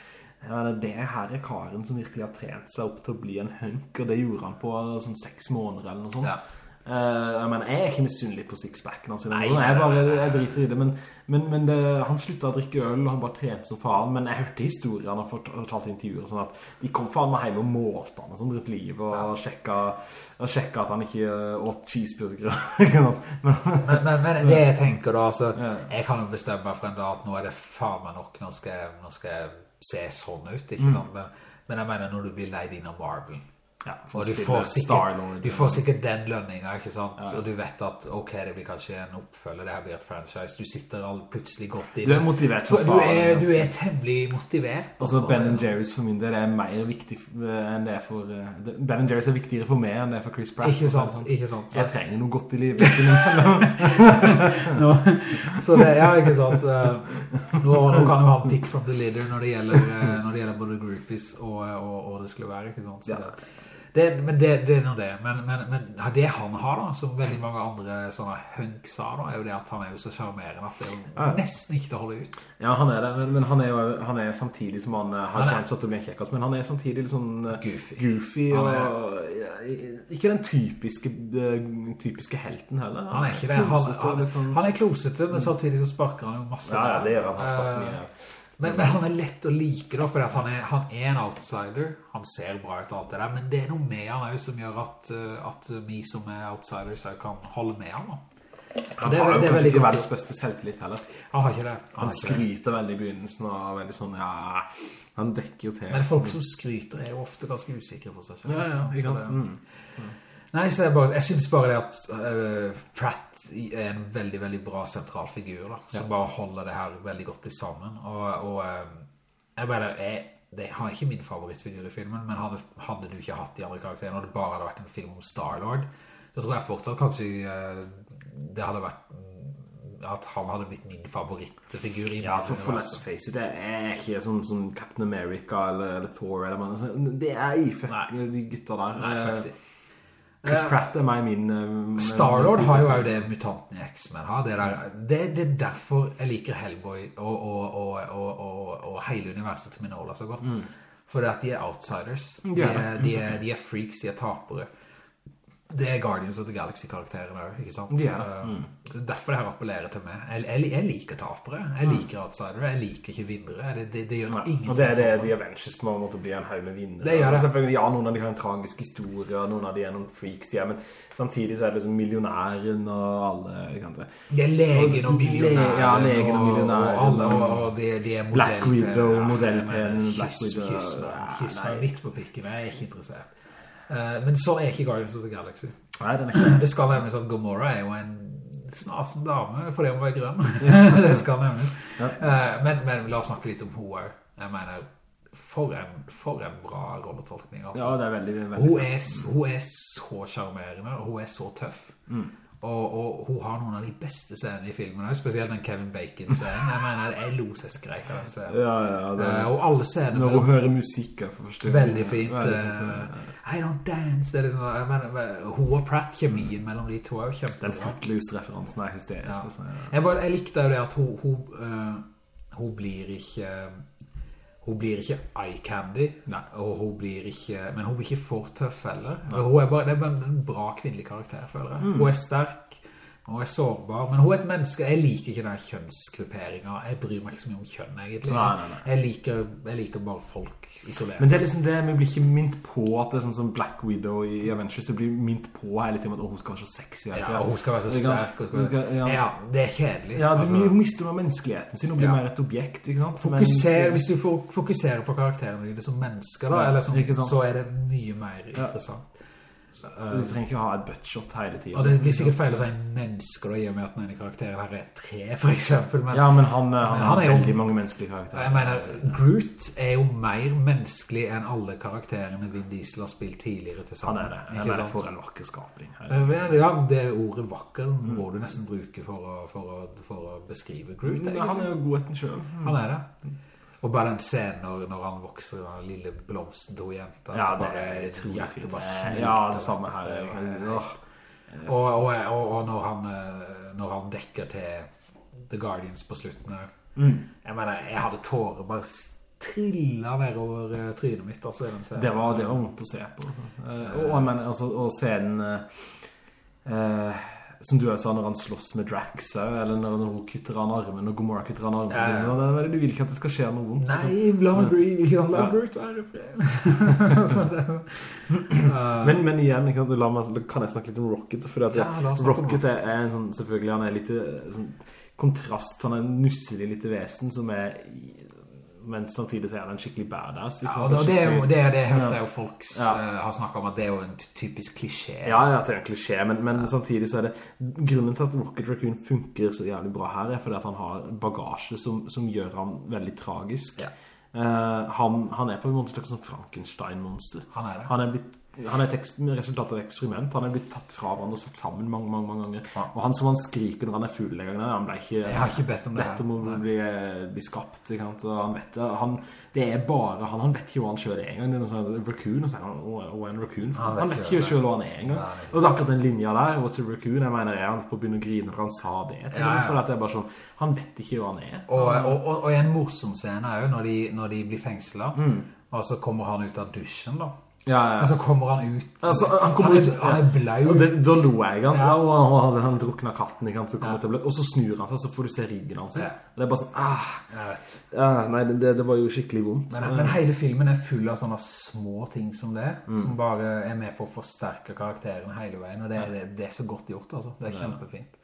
ja, det her er karen som virkelig har trent seg opp til å bli en hunk, og det gjorde han på sånn seks måneder eller noe sånt. Ja. Uh, jeg mener, jeg er ikke misunnelig på sixpacken altså. Nei, jeg, bare, jeg driter i det, men, men, men det, han sluttet å drikke øl, og han bare trente som faen, men jeg hørte historier han har fortalt i intervjuer, sånn at de kom faen meg hjem og målte han, sånn dritt liv, og, ja. sjekket, og sjekket at han ikke åt cheeseburger. men, men, men, det jeg tenker da, altså, jeg kan jo bestemme meg for en dag at nå er det faen meg nok, nå skal jeg, nå skal jeg se sånn ut, ikke mm. sant? Men, men jeg mener, når du blir leid inn av Marvel, ja, og du får, sikkert, du får sikkert den lønningen, ikke sant? Ja. Og du vet at, ok, det blir kanskje en oppfølger, det her blir et franchise. Du sitter all plutselig godt i Du er motivert. Du, du, er, du er temmelig motivert. Altså, Ben Jerry's for min del er mer viktig eh, enn det er for... Uh, ben Jerry's er viktigere for meg enn det er for Chris Pratt. Ikke sant, ikke sant. Så. Jeg trenger noe godt i livet. no, så det, ja, ikke sant. Uh, nå, nå, kan jo ha pick from the leader når det gjelder, uh, når det gjelder både groupies og, og, og, det skulle være, ikke sant? Så ja. det, det, men det, det er noe det. Men, men, men, det han har da, som veldig mange andre sånne hunks har da, er jo det at han er jo så charmerende at det er jo ja. nesten ikke til å holde ut. Ja, han er det, men, men han er jo han er samtidig som han har trent seg til å bli en kjekkas, men han er samtidig litt sånn eh, goofy. goofy og, ja, ikke den typiske, eh, typiske helten heller. Han er ikke det. Han, han, sånn... han er klosete, men samtidig så sparker han jo masse. Ja, ja det gjør han. Han sparker mye. Uh, men, men, han er lett å like da, for han er, han er, en outsider. Han ser bra ut og alt det der, men det er noe med han også som gjør at, eh, at vi som er outsiders kan holde med han da. Han det, har jo kanskje ikke verdens beste selvtillit heller. Han har ikke det. Han, han skryter veldig i begynnelsen og veldig sånn, ja, han dekker jo til. Men folk som skryter er jo ofte ganske usikre på seg selv. Ja, ja, ikke sant. Nei, så jeg, bare, jeg synes bare det at uh, Pratt er en veldig, veldig bra sentral figur da, som ja. bare holder det her veldig godt i sammen. Og, og uh, jeg bare, jeg, det, han er ikke min favorittfigur i filmen, men hadde, hadde, du ikke hatt de andre karakterene, og det bare hadde vært en film om Star-Lord, så tror jeg fortsatt kanskje uh, det hadde vært mm, at han hadde blitt min favorittfigur i Ja, for, for let's face it, det er ikke sånn, sånn Captain America eller, eller Thor eller noe sånt. det er i fuck de gutta der. Nei, fuck de. Chris Pratt er meg min... Uh, Star-Lord har jo også det mutantene i X-Men har. Det, det, det, er derfor jeg liker Hellboy og, og, og, og hele universet til Minola så godt. Mm. For at de er outsiders. De er, de, er, de er freaks, de er tapere det er Guardians of the Galaxy-karakteren også, ikke sant? Ja. Mm. Derfor det her appellerer til meg. Jeg, jeg, jeg liker tapere, jeg mm. liker outsidere, jeg liker ikke vinnere. Det, det, det gjør Nei. ingenting. Og det er det The Avengers på en måte blir en haug med vinnere. Det gjør det. Altså, selvfølgelig, ja, noen av de har en tragisk historie, noen av de er noen freaks, de er, men samtidig så er det liksom millionæren og alle, kan det. Det er legen og millionæren. Ja, legen og millionæren. Og, alle, og, og de, de er modellpen. Black Widow, modellpen, Black Widow. Kyss meg, kyss meg midt på pikken, jeg er ikke interessert. Uh, men så er ikke Guardians of the Galaxy. Nei, den er ikke. Det Det skal nevnes at Gomorra er jo en snasen dame, fordi hun var grønn. det skal nevnes. Ja. Uh, men, men, la oss snakke litt om henne. Jeg mener, for en, for en bra rolletolkning. Altså. Ja, det er veldig, veldig hun, er, hun er så charmerende, og hun er så tøff. Mm. Og, og, hun har noen av de beste scenene i filmen spesielt den Kevin Bacon-scenen. Jeg mener, jeg lo seg skreik av den scenen. Ja, ja, det, uh, og alle scener... Når hun hører musikk, Veldig fint. Uh, I don't dance. Det er liksom, mener, hun og Pratt-kjemien mellom de to er jo kjempe. Den footloose-referansen er hysterisk. Ja. Liksom, jeg, bare, jeg likte jo det at hun, hun, uh, hun blir ikke hun blir ikke eye candy, Nei. og hun blir ikke, men hun blir ikke for tøff heller. Hun er bare, det er bare en bra kvinnelig karakter, føler jeg. Mm. Hun er sterk, hun er sårbar, men hun er et menneske. Jeg liker ikke denne kjønnsgrupperingen. Jeg bryr meg ikke så mye om kjønn, egentlig. Nei, nei, nei. Jeg, liker, jeg, liker, bare folk isolert. Men det er liksom det, vi blir ikke mint på at det er sånn som Black Widow i Avengers, det blir mint på hele tiden at hun skal være så sexy. Ja, og hun skal være så sterk. Skal, skal, ja. ja. det er kjedelig. Ja, det, altså, hun mister noe menneskeligheten sin, hun blir ja. mer et objekt, ikke sant? Fokuser, Mens, hvis du fokuserer på karakterene dine som mennesker, da, eller som, så er det mye mer interessant. Uh, du trenger ikke ha et buttshot hele tiden. Og det blir sikkert feil å si mennesker, i og med at denne karakteren her er tre, for eksempel. Men, ja, men han, han, han har veldig mange menneskelige karakterer. Jeg mener, Groot er jo mer menneskelig enn alle karakterene Vin Diesel har spilt tidligere til sammen. Han er det. Eller for en vakker skapning. Her. ja, det ordet vakker mm. må du nesten bruke for å, for å, for å beskrive Groot. Egentlig. Han er jo god etter selv. Mm. Han er det. Og bare den scenen når, når han vokser, den lille blomsten jenta. Ja, det er utrolig fint. Ja, det samme her. Og, og, og, og når, han, eh, når han dekker til The Guardians på slutten mm. Jeg mener, jeg hadde tårer bare trillet nedover over trynet mitt altså, det var, det var vondt å se på Og, og, mener, altså, og scenen uh, eh, som du sa når han slåss med Drax, eller når hun kutter han armen, og Gomorra kutter han armen. Ja, ja. Liksom. Du vil ikke at det skal skje noe vondt. Nei, la la Groot være fred. men, men igjen, meg, kan jeg snakke litt om Rocket, for ja, Rocket er, er, en sånn, selvfølgelig, han er litt sånn, kontrast, han er en nusselig lite vesen som er men samtidig så er han skikkelig badass. Ja, og det er jo det, det hørte jeg jo folk ja. uh, har snakket om, at det er jo en typisk klisjé. Ja, ja, det er en klisjé, men, men ja. samtidig så er det, grunnen til at Rocket Raccoon funker så jævlig bra her, er fordi at han har bagasje som, som gjør han veldig tragisk. Ja. Uh, han, han, er på en måte slags Frankenstein-monster. Han er det. Han er blitt han er et resultat av et eksperiment. Han er blitt tatt fra hverandre og satt sammen mange, mange, mange ganger. Ja. Og han som han skriker når han er full en gang, han ble ikke... Jeg har ikke bedt om. Bedt om å bli, bli, skapt, han vet det. Han, det er bare han. Han vet ikke hva han selv er en gang. Det er noe sånn raccoon, og så er han, en raccoon. Han, han vet ikke selv hva han er en gang. Og det er akkurat den linja der, what's a raccoon? Jeg mener, er han på å begynne å grine for han sa det. Ja, ja. For det er bare sånn, han vet ikke hva han er. Og, og, og, og en morsom scene er jo når de, når de blir fengslet, mm. og så kommer han ut av dusjen da. Ja, ja. Men så kommer han ut. Altså, han, kommer han, er, ut, han er blau. Da lo jeg, han, ja. og han, hadde han drukner katten, ikke så til og så snur han seg, så får du se ryggen hans. Ja. det er bare sånn, ah. Ja, nei, det, det, var jo skikkelig vondt. Men, men, hele filmen er full av sånne små ting som det, mm. som bare er med på å forsterke karakterene hele veien, og det, det, det er så godt gjort, altså. Det er kjempefint.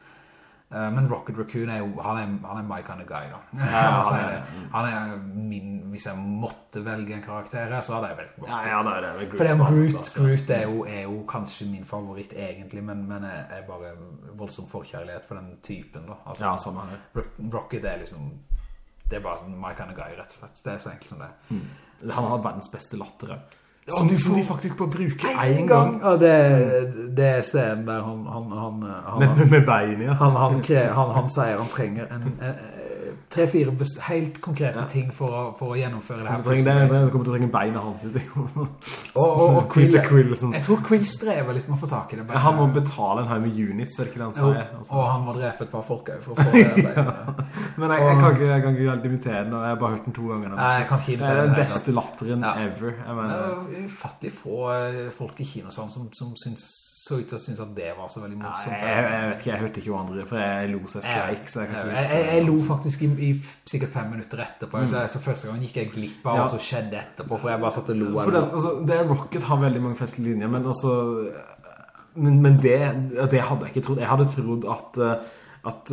Uh, men Rocket Raccoon er jo, han er, han er my kind of guy da. Ja, han, er, han, er, min, hvis jeg måtte velge en karakter her, så hadde jeg Rocket. Ja, ja, det er det. For det Groot, Groot er, jo, er jo kanskje min favoritt egentlig, men, men jeg er bare voldsom forkjærlighet for den typen da. Altså, ja, samme her. Rocket er liksom, det er bare sånn my kind of guy, rett og slett. Det er så enkelt som det. Mm. Han har verdens beste lattere. Som de, som de faktisk bare bruker en gang. gang. Ja, det, det er scenen der han... han, han, han med, med bein, ja. Han, han, han, sier han trenger en, en tre-fire helt konkrete ja. ting for å, for å, gjennomføre det her. Du, trenger, det, du kommer til å trenge beina hans. og, og, og Quill, Quill sånn. jeg tror Quill strever litt med å få tak i det. Ja, han må betale en haug med units, er det ikke det han sier? Altså. Og han må drepe et par folk for å få det beina. Men jeg, jeg, kan ikke, jeg kan ikke imitere den, og jeg har bare hørt den to ganger. Nei, jeg kan ikke imitere den. Det er den beste latteren ever. Jeg mener. Fattig få eh, folk i kinosalen som, som synes så ut til å synes at det var så veldig morsomt. Nei, jeg, jeg, vet ikke, jeg hørte ikke hva andre, for jeg lo seg streik, så jeg kan ikke huske. jeg, jeg, lo faktisk i, i, sikkert fem minutter etterpå, mm. så, så, første gang gikk jeg glipp av ja. hva som skjedde etterpå, for jeg bare satt og lo. For det, altså, det Rocket har veldig mange festlige linjer, men også... Men, men det, det hadde jeg ikke trodd. Jeg hadde trodd at... Uh, at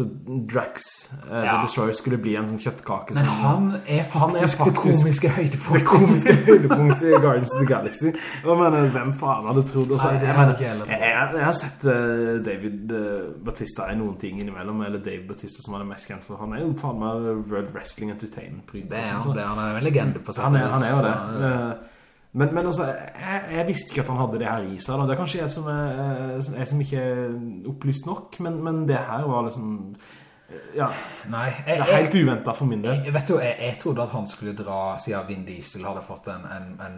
Drax, uh, ja. The Destroyer, skulle bli en sånn kjøttkake. Men han er faktisk, han er faktisk det komiske høydepunktet. Det komiske høydepunktet i Guardians of the Galaxy. Og mener, hvem faen hadde trodd? Nei, jeg, mener, jeg, jeg, jeg, har sett uh, David uh, Batista i noen ting innimellom, eller Dave Batista som han er mest kjent for. Han er jo faen meg World Wrestling Entertainment. Det er han, det, han er en legende på sett. Han, han er jo det. Men, men altså, jeg, jeg, visste ikke at han hadde det her i seg. Da. Det er kanskje jeg som, er, jeg som ikke er opplyst nok, men, men det her var liksom... Ja, Nei, jeg, det er helt uventet for min del. vet du, jeg, trodde at han skulle dra, siden Vin Diesel hadde fått en, en, en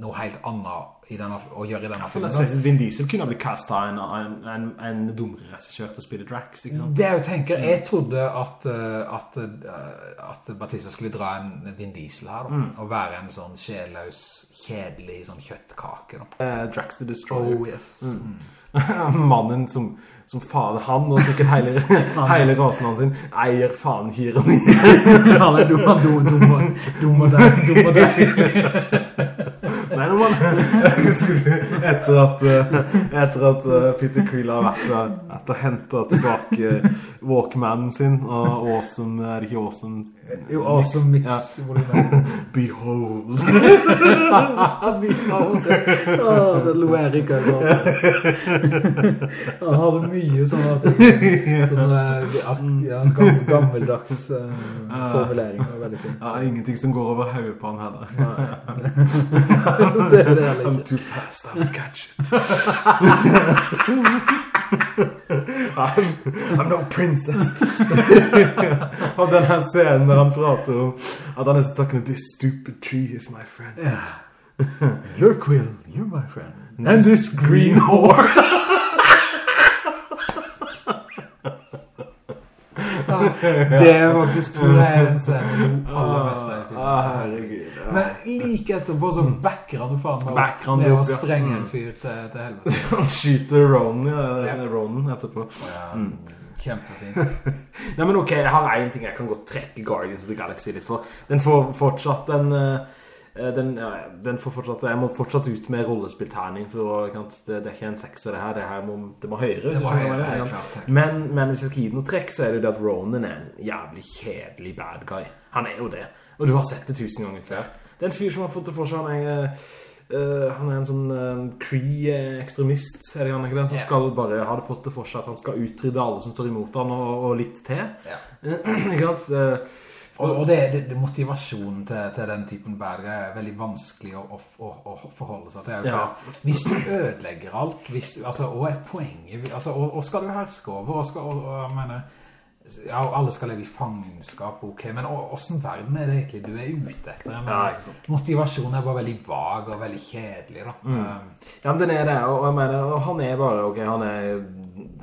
noe helt annet i denne, å gjøre i denne filmen. Jeg synes Vin Diesel kunne blitt kastet av en, en, en, en dummere regissør til å spille Drax, ikke sant? Det jeg tenker, jeg trodde at, eh, at, eh, at Batista skulle dra en Vin Diesel her, da, mm. og være en sånn sjelløs, kjedelig sånn kjøttkake. Uh, Drax the Destroyer. Oh, yes. Mm. Mannen som som faen han, og sikkert hele, hele rasen hans sin, eier faen hyren. han er dum, og dum, og dum og dum og dum. Nei, men man etter at, eh, etter at eh, Peter Creel har vært der, etter å hente tilbake Walkmanen sin, og Awesome, er det ikke Awesome? Jo, Awesome Mix. Ja. Behold. Behold. Åh, det lo Erik av. Han hadde mye sånne ting. Sånne ja, gammeldags uh, formuleringer. Veldig fint. Ja, ingenting som går over hodet på han heller. det er det I'm too fast, I'll catch it. I'm, I'm no princess. Og den her scenen når han prater om at han er så takkende This stupid tree is my friend. Yeah. You're Quill, you're my friend. And this green whore. det er faktisk, tror jeg, en scene aller beste. Ah, herregud. Men like etterpå så backer han jo faen meg han med å sprenge en mm. fyr til, til helvete. han skyter Ronan, ja, Ronan etterpå. Ja, mm. Kjempefint. Nei, men ok, jeg har en ting jeg kan godt trekke Guardians of the Galaxy litt for. Den får fortsatt en... Uh, den, ja, den, får fortsatt, jeg må fortsatt ut med rollespillterning for det, det, er ikke en sekser det her, det her må, det må høyere. Det må høyere ja. klart, men, men, hvis jeg skal gi noe trekk, så er det jo det at Ronan er en jævlig kjedelig bad guy. Han er jo det. Og du har sett det tusen ganger før. Det er en fyr som har fått det for seg, han er, uh, han er en sånn uh, Cree-ekstremist, er det han ikke det? Som yeah. skal bare, ha det fått det for seg at han skal utrydde alle som står imot han, og, og litt til. Yeah. ikke sant? Uh, og, og det, det, det, motivasjonen til, til, den typen bære er veldig vanskelig å, å, å, forholde seg til. Ja. Hvis du ødelegger alt, hvis, altså, og er poenget? Altså, og, og skal du herske over? Og, skal, og, og, mener, ja, alle skal leve i fangenskap, ok, men hvordan verden er det egentlig du er ute etter? Men, ja, motivasjonen er bare veldig vag og veldig kjedelig, da. Mm. Um, ja, men den er det, og, jeg mener, han er bare, ok, han er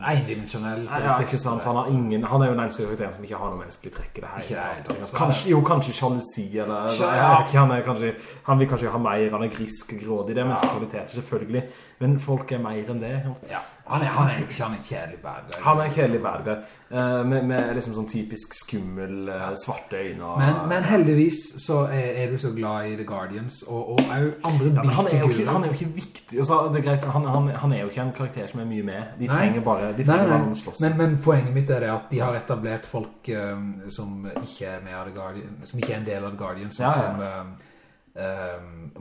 Eindimensionell. Ja, ikke sant. Han, har ingen, han er jo den eneste karakteren som ikke har noe menneskelig trekk i det her. Ikke det, kanskje, jo, kanskje sjalusi, eller jeg vet ikke, han, er kanskje, han vil kanskje ha mer, han er grisk, grådig, det er menneskekvaliteter, selvfølgelig. Men folk er mer enn det. Ja. Han er, han er ikke han er kjedelig bad guy. Han er en kjedelig bad guy. Uh, med, med, liksom sånn typisk skummel, uh, svarte øyne. Og, men, men, heldigvis så er, er, du så glad i The Guardians, og, og er jo andre ja, han, er jo ikke, han er jo ikke viktig. Altså, det er greit, han, han, han, er jo ikke en karakter som er mye med. De nei. trenger bare, de trenger nei, nei. bare slåss. Men, men, poenget mitt er det at de har etablert folk um, som ikke er med av The Guardians, som ikke er en del av The Guardians, ja, ja. som... Um, um,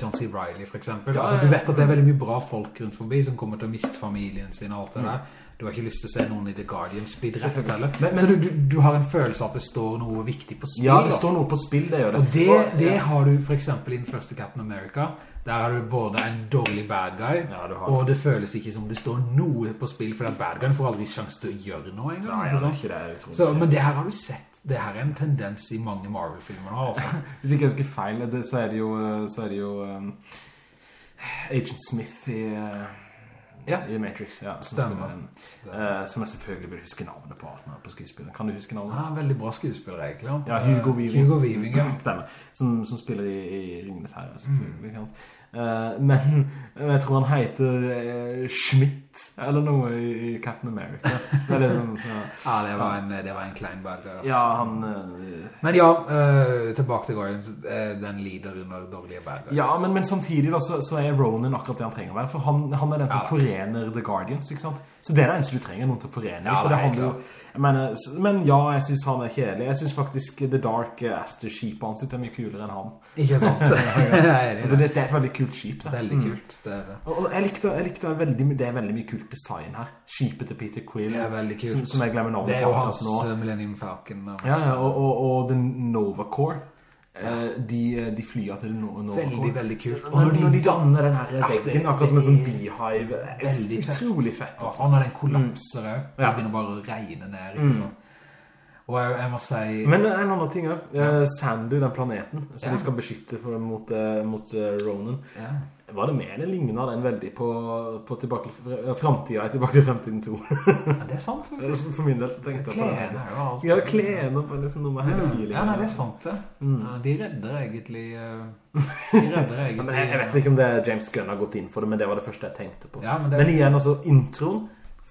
John C. Reilly for eksempel. Ja, altså, du vet at det er veldig mye bra folk rundt forbi som kommer til å miste familien sin og alt det mm. der. Du har ikke lyst til å se noen i The Guardians bli drept heller. Men, men, så du, du, har en følelse at det står noe viktig på spill. Ja, det står noe på spill, det gjør det. Og det, det har du for eksempel i den første Captain America. Der har du både en dårlig bad guy, ja, og det føles ikke som det står noe på spill, for den bad guyen får aldri sjanse til å gjøre noe engang. Nei, ja, ikke det, så, men det her har du sett det her er en tendens i mange Marvel-filmer nå, altså. Hvis ikke jeg husker feil, så er det jo, så er det jo um, Agent Smith i... Uh, ja. i Matrix, ja. Stemmer. Som, uh, som jeg selvfølgelig burde huske navnet på, på skuespilleren. Kan du huske navnet? Ja, veldig bra skuespiller, egentlig. Ja, Hugo Weaving. Hugo Weaving, ja. Stemmer. Som, som spiller i, i Ringenes Herre, selvfølgelig. Mm. Uh, men jeg tror han heter uh, Eller noe i, i Captain America. Det liksom, ja. ja, det var en, det var en klein burger. Altså. Ja, han... Uh, men ja, tilbake til Guardians, den lider under dårlige burgers. Ja, men, men samtidig da, så, så, er Ronan akkurat det han trenger å være, for han, han er den som ja, forener The Guardians, ikke sant? Så det er det eneste du trenger, noen til å forene. Ja, det handler jo men, men, ja, jeg synes han er kjedelig. Jeg synes faktisk The Dark Aster skipet han sitter mye kulere enn han. Ikke sant? altså, det, det, er et veldig kult skip. Det. Veldig mm. kult, det er det. Og jeg likte, jeg likte veldig, det er veldig mye kult design her. Skipet til Peter Quill. Det er veldig. Som, som jeg glemmer navnet på. Det er jo hans nå. Eh, Millennium Falcon. Ja, ja, og, og, og The Nova Corps. Eh, de, de flyer til Nova Corps. Veldig, veldig kult. Og når, de, når de danner den her veggen, akkurat som en sånn beehive, veldig utrolig fett. Altså. Og når den kollapser, mm. det begynner bare å regne ned, ikke mm. Og jeg, jeg, må si... Men en annen ting er, ja. uh, Sandy, den planeten, som ja. de skal beskytte for, mot, uh, mot uh, Ronan. Ja. Var det mer eller lignet den veldig på, på tilbake, fremtiden, tilbake til fremtiden 2? ja, det er sant, faktisk. For min del så tenkte jeg på det. Klene jo alt. Ja, klene på liksom noe med hele feelingen. Ja, nei, det er sant det. Mm. de redder egentlig... de redder egentlig... jeg, jeg, vet ikke om det James Gunn har gått inn for det, men det var det første jeg tenkte på. men, men igjen, altså, introen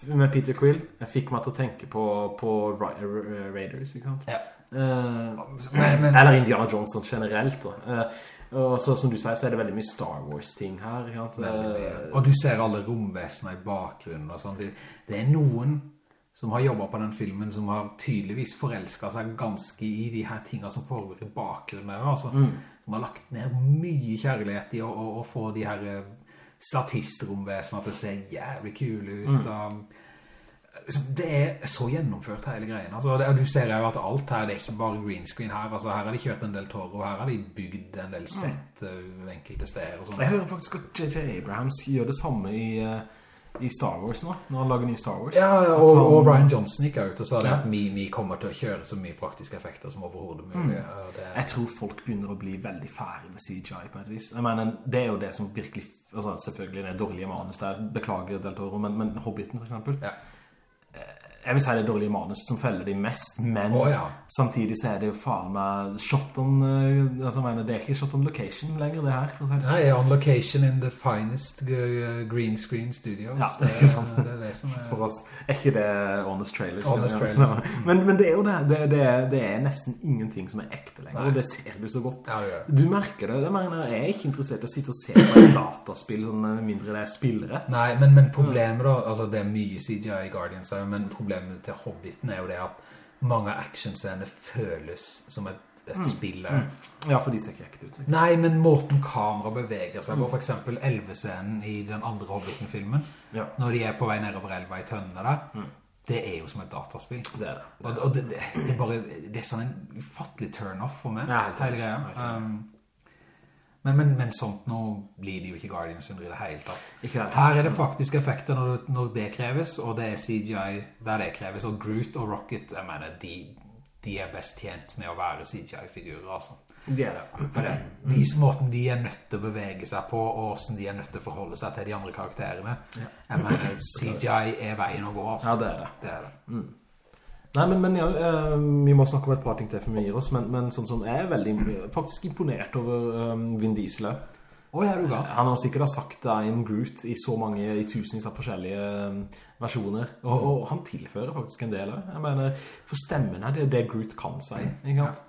med Peter Quill jeg fikk meg til å tenke på, på Raiders, ikke sant? Ja. Uh, men, men, eller Indiana Johnson generelt uh, og så, som du sier, så er det veldig mye Star Wars-ting her Og du ser alle romvesener i bakgrunnen og sånn det, det, er noen som har jobbet på den filmen som har tydeligvis forelsket seg ganske i de her tingene som foregår i bakgrunnen altså, mm. De har lagt ned mye kjærlighet i å, å, å få de her statistromvesen at det ser jævlig kul ut. Mm. Og, liksom, det er så gjennomført hele greien. Altså, det, du ser jo at alt her, det er ikke bare green screen her. Altså, her har de kjørt en del og her har de bygd en del sett mm. uh, enkelte steder. Og Jeg hører faktisk at J.J. Abrahams gjør det samme i... Uh, i Star Wars nå, når han lager ny Star Wars. Ja, og, han, og Ryan Johnson gikk ut og sa ja. at vi, kommer til å kjøre så mye praktiske effekter som overhovedet mulig. Mm. Det, jeg tror folk begynner å bli veldig ferdig med CGI på et vis. Jeg mener, det er jo det som virkelig, altså selvfølgelig det er dårlige manus der, beklager Del Toro, men, men Hobbiten for eksempel. Ja. Eh, jeg vil si det er dårlige manus som følger de mest, men oh, ja. samtidig så er det jo faen meg shot on, altså jeg mener, det er ikke shot on location lenger det her. Si det. Nei, on location in the finest green screen studios. Ja, det, er, sant. det er det som er... For oss er ikke det honest trailers. Honest trailers. men, men, det er jo det, det, det, er, nesten ingenting som er ekte lenger, Nei. og det ser du så godt. Ja, ja. Du merker det, det mener, jeg er ikke interessert i å sitte og se på et dataspill, sånn, mindre det er spillere. Nei, men, men problemet da, altså det er mye CGI i Guardians, men problemet problemet til Hobbiten er jo det at mange av actionscenene føles som et, et mm. spill. Mm. Ja, for de ser ikke ekte ut. Nei, men måten kamera beveger seg på, for eksempel elvescenen i den andre Hobbiten-filmen, ja. når de er på vei nedover elva i tønnene der, mm. det er jo som et dataspill. Det er det. Og, og det, det, det, er bare, det er sånn en fattelig turn-off for meg, ja, hele greia. Um, men, men, men sånt nå blir det jo ikke Guardians under i det hele tatt. Her er det faktisk effekter når, når, det kreves, og det er CGI der det kreves, og Groot og Rocket, jeg mener, de, de er best tjent med å være CGI-figurer, altså. De er det. For det, de, måten de er nødt til å bevege seg på, og hvordan de er nødt til å forholde seg til de andre karakterene. Jeg mener, CGI er veien å gå, altså. Ja, det er det. Det er det. Mm. Nei, men, men ja, uh, vi må snakke om et par ting til for vi gir oss, men, men sånn som jeg er veldig, faktisk imponert over um, Vin Diesel. Oh, ja. Han har sikkert sagt I am Groot i så mange, i tusenvis av forskjellige um, versjoner, og, og, han tilfører faktisk en del av Jeg mener, for stemmen her, det er det Groot kan si, ikke sant?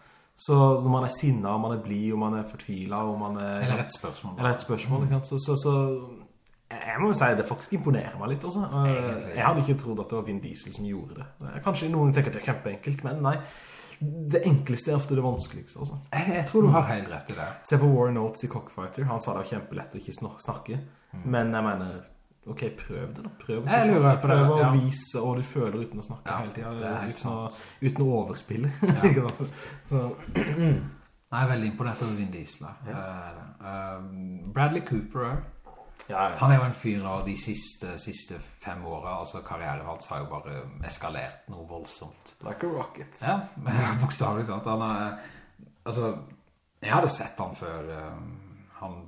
Så når man er sinnet, og man er blid, og man er fortvilet, og man er... Eller et spørsmål. Eller et spørsmål, ikke sant? Så, så, så jeg må jo si det faktisk imponerer meg litt, altså. Egentlig. Jeg hadde ikke trodd at det var Vin Diesel som gjorde det. Kanskje noen tenker at det er kjempeenkelt, men nei. Det enkleste er ofte det vanskeligste, altså. Jeg, jeg tror du har helt rett i det. Se på Warren Oates i Cockfighter. Han sa det var kjempelett å ikke snakke. Mm. Men jeg mener, ok, prøv det da. Prøv å, snakke, prøv å ja. vise hva du føler uten å snakke ja, hele tiden. Uten å, uten, å, overspille. Ja. Så... Nei, veldig imponert over Vin Diesel. Ja. Uh, Bradley Cooper ja, ja. Han er jo en fyr av de siste, siste fem årene, altså karrieren hans har jo bare eskalert noe voldsomt. Like a rocket. Ja, bokstavlig talt. Han er, altså, jeg hadde sett han før, uh, han,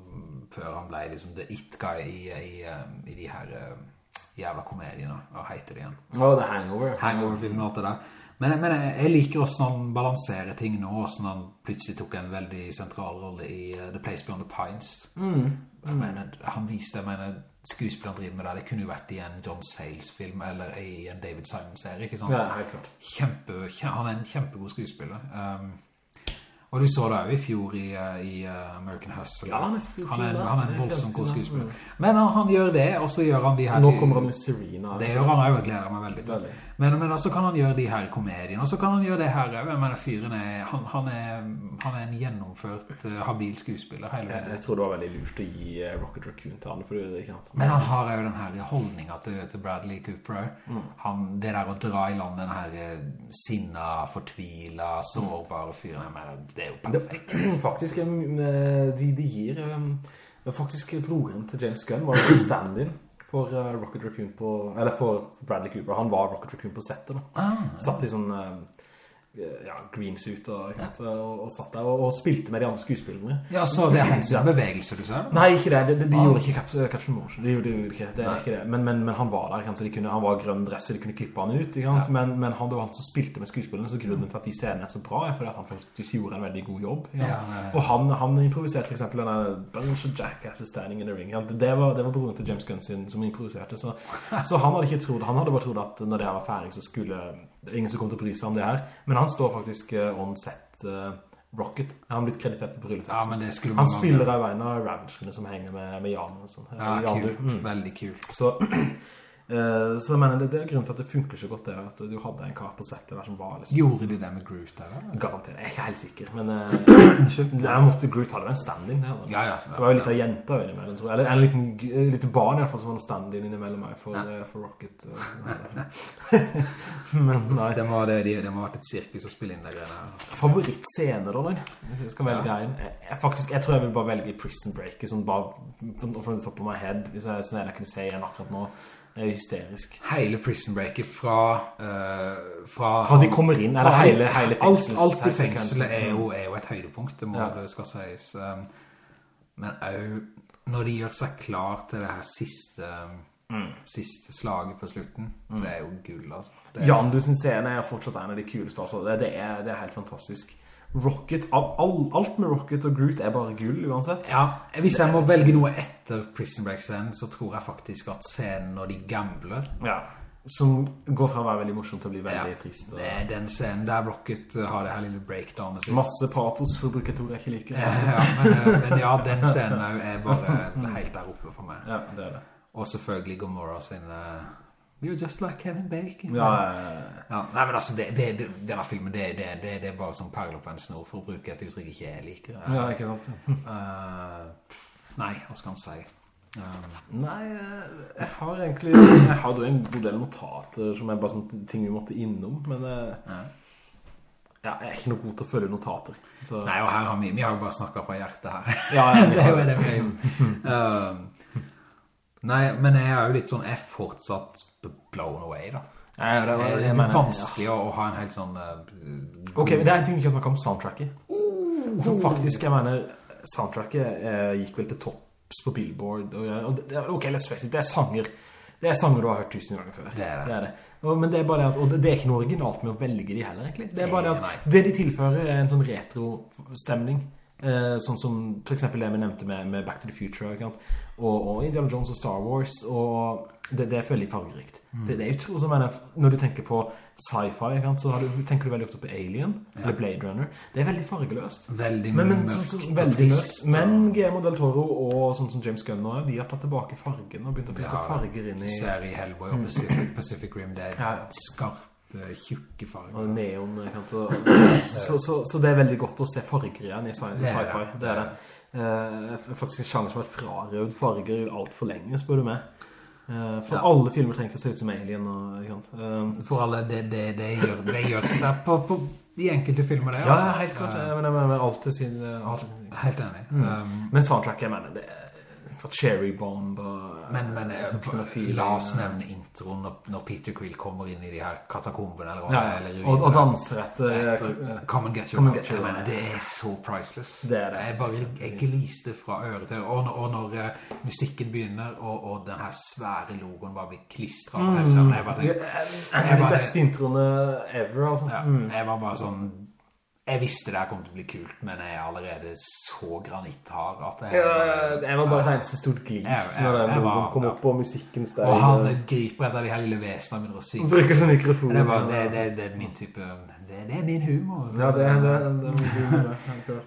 før han ble liksom the it-guy i, i, uh, i, de her uh, jævla komediene, hva heter det igjen? Oh, The Hangover. Hangover-filmen og alt det der. Men, men, jeg liker hvordan han balanserer ting nå, hvordan han plutselig tok en veldig sentral rolle i uh, The Place Beyond the Pines. Mm. Jeg mener, han viste, jeg mener, skuespilleren driver med det, det kunne jo vært i en John Sayles-film, eller i en David Simon-serie, ikke sant? Ja, helt klart. Kjempe, han er en kjempegod skuespiller. Um, og du så det jo i fjor i, eh, i uh, American Hustle. Ja, han er, han er, han er en voldsomt god skuespiller. Men han, han, gjør det, og så gjør han de her... Nå kommer han med Serena. Det gjør han jeg gleder meg veldig til. Men, men så kan han gjøre de her komediene, og så kan han gjøre det her. Jeg mener, fyren er, han, han er, han er en gjennomført, uh, habil skuespiller. Jeg, jeg, tror det var veldig lurt å gi uh, Rocket Raccoon til han, for det ikke sant. Men han har jo den her holdningen til, til Bradley Cooper. Mm. Han, det der å dra i land den her sinna, fortvila, sårbare fyren, jeg mener, det er jo perfekt. Det, faktisk, de, de gir... Faktisk broren til James Gunn var stand-in for uh, Rocket Raccoon på, eller for Bradley Cooper. Han var Rocket Raccoon på settet da. Ah, Satt i sånn... Ja, green suit og, ja. og, og, satt der og, og, spilte med de andre skuespillene. Ja, så det er hans bevegelse du ser? Nei, ikke det. De, de, de ah. gjorde ikke Captain Motion. De gjorde, ikke, det er ikke det. Men, men, men, han var der, de kunne, han var grønn dress, de kunne klippe han ut. Ja. Men, men han, det var han som spilte med skuespillene, så grunnen til at de scenene er så bra er fordi at han faktisk gjorde en veldig god jobb. Og han, han improviserte for eksempel denne bunch of jackasses standing in the ring. Det var, det var broren til James Gunn sin som improviserte. Så, så han hadde ikke trodd, han hadde bare trodd at når det var ferdig så skulle det er ingen som kommer til å bry seg om det her. Men han står faktisk uh, on set uh, Rocket. Han har blitt kreditert på brylleteksten. Ja, han spiller av en av Ravagerne som henger med, med Jan og sånn. Ja, kult. Mm. Veldig kult. Så så jeg mener, det, er grunnen til at det funker så godt det, at du hadde en kar på settet der som var liksom... Gjorde de det med Groot der? Eller? Garantert, jeg er ikke helt sikker, men uh, jeg måtte Groot ha det med en stand-in der. Ja, ja, det var jo litt av jenter innimellom, tror jeg. Eller en liten, liten barn i hvert fall som var stand-in innimellom meg for, ja. for Rocket. men nei. Det må, det, det må ha vært et sirkus å spille inn der greiene. Favorittscene da, Lloyd? Jeg skal velge en. Jeg, faktisk, jeg tror jeg vil bare velge Prison Break, sånn bare fra top of my head, hvis jeg, sånn jeg kunne se igjen akkurat nå. Det er hysterisk. Hele Prison Breaket fra... Uh, fra, fra de kommer inn, eller hele, hele fengsels... Alt, alt i fengselet er jo, er jo et høydepunkt, det må ja. det skal sies. Um, men også når de gjør seg klar til det her siste, Mm. Siste slaget på slutten. Mm. Det er jo gull, altså. Er... Jan, du sin scene er fortsatt en av de kuleste, altså. Det, det, er, det er, helt fantastisk. Rocket, all, alt med Rocket og Groot er bare gull, uansett. Ja, hvis jeg må velge noe etter Prison Break-scenen, så tror jeg faktisk at scenen når de gambler... Ja som går fra å være veldig morsomt til å bli veldig ja, trist. Og... Det er den scenen der Rocket uh, har det her lille breakdownet sitt. Masse patos, for å bruke et ord jeg ikke liker. ja, men, uh, men, ja, den scenen er bare helt der oppe for meg. Ja, det er det. Og selvfølgelig Gomorra sin uh, You're just like Kevin Bacon. Ja, ja, ja. Nei, men altså, det, det, det, denne filmen, det, det, er bare som perler på en snor, for å bruke et uttrykk ikke jeg liker. ja, ikke sant. nei, hva skal han si? Um, nei, jeg har egentlig Jeg har en god del notater Som er bare sånne ting vi måtte innom Men ja. Ja, jeg er ikke noe god til å følge notater så. Nei, og her har vi Vi har jo bare snakket fra hjertet her Ja, ja det er jo det vi har um, Nei, men jeg er jo litt sånn Jeg fortsatt blown away da Nei, det, det, det, er vanskelig å ha en helt sånn uh, Ok, men det er en ting vi kan snakke om Soundtracket uh, Som faktisk, jeg mener Soundtracket uh, gikk vel til topps på Billboard. Og, og det, ok, let's face it, det er sanger. Det er sanger du har hørt tusen ganger før. Det er det. er det. Og, men det er bare at, og det, det, er ikke noe originalt med å velge de heller, egentlig. Det er bare det at det de tilfører er en sånn retro-stemning. Eh, sånn som for eksempel det vi nevnte med, med Back to the Future, og, og Indiana Jones og Star Wars, og det, det er veldig fargerikt. Mm. Det, det, er utrolig som mener, når du tenker på sci-fi, så du, tenker du veldig ofte på Alien, ja. eller Blade Runner. Det er veldig fargeløst. Veldig men, men, så, så, veldig mørkt. Men Guillermo del Toro og sånn som James Gunn de har tatt tilbake fargen og begynt å putte ja, farger inn i... Ser i Hellboy og Pacific, Pacific Rim, det er ja. skarpe, tjukke farger. Og neonkanter. så, så, så, det er veldig godt å se farger igjen i sci-fi. Det, det er det. Uh, faktisk en sjanger som har frarøvd farger alt for lenge, spør du meg. Uh, for ja. alle filmer trenger ikke se ut som Alien og, uh, For alle, det, det, det, gjør, det gjør seg på, på de enkelte filmer det, Ja, altså. helt klart, men jeg mener alltid sin, alltid sin Helt enig mm. um, Men soundtrack, jeg mener, det er for Cherry Bomb og... Men, men uh, la oss nevne introen når, når, Peter Quill kommer inn i de her katakombene eller, ja, eller og, og danser etter, etter Come and Get Your Love. Jeg mener, det er så priceless. Det er det. Jeg bare jeg gliste fra øre til øre. Og, og når uh, musikken begynner, og, og den her svære logoen bare blir klistret mm. Jeg bare tenkte... En av de beste introene ever, altså. Ja, mm. jeg var bare sånn jeg visste det kom til å bli kult, men jeg er allerede så granitthard at jeg... Ja, jeg var bare tegnet eneste stort glis når den logoen kom opp på musikken steg. Og han griper etter de her lille vesene begynner å synge. Bruker sånn mikrofon. Det, var, det, det, det, er min type... Det, det, er min humor. Ja, det er, det, det er min humor.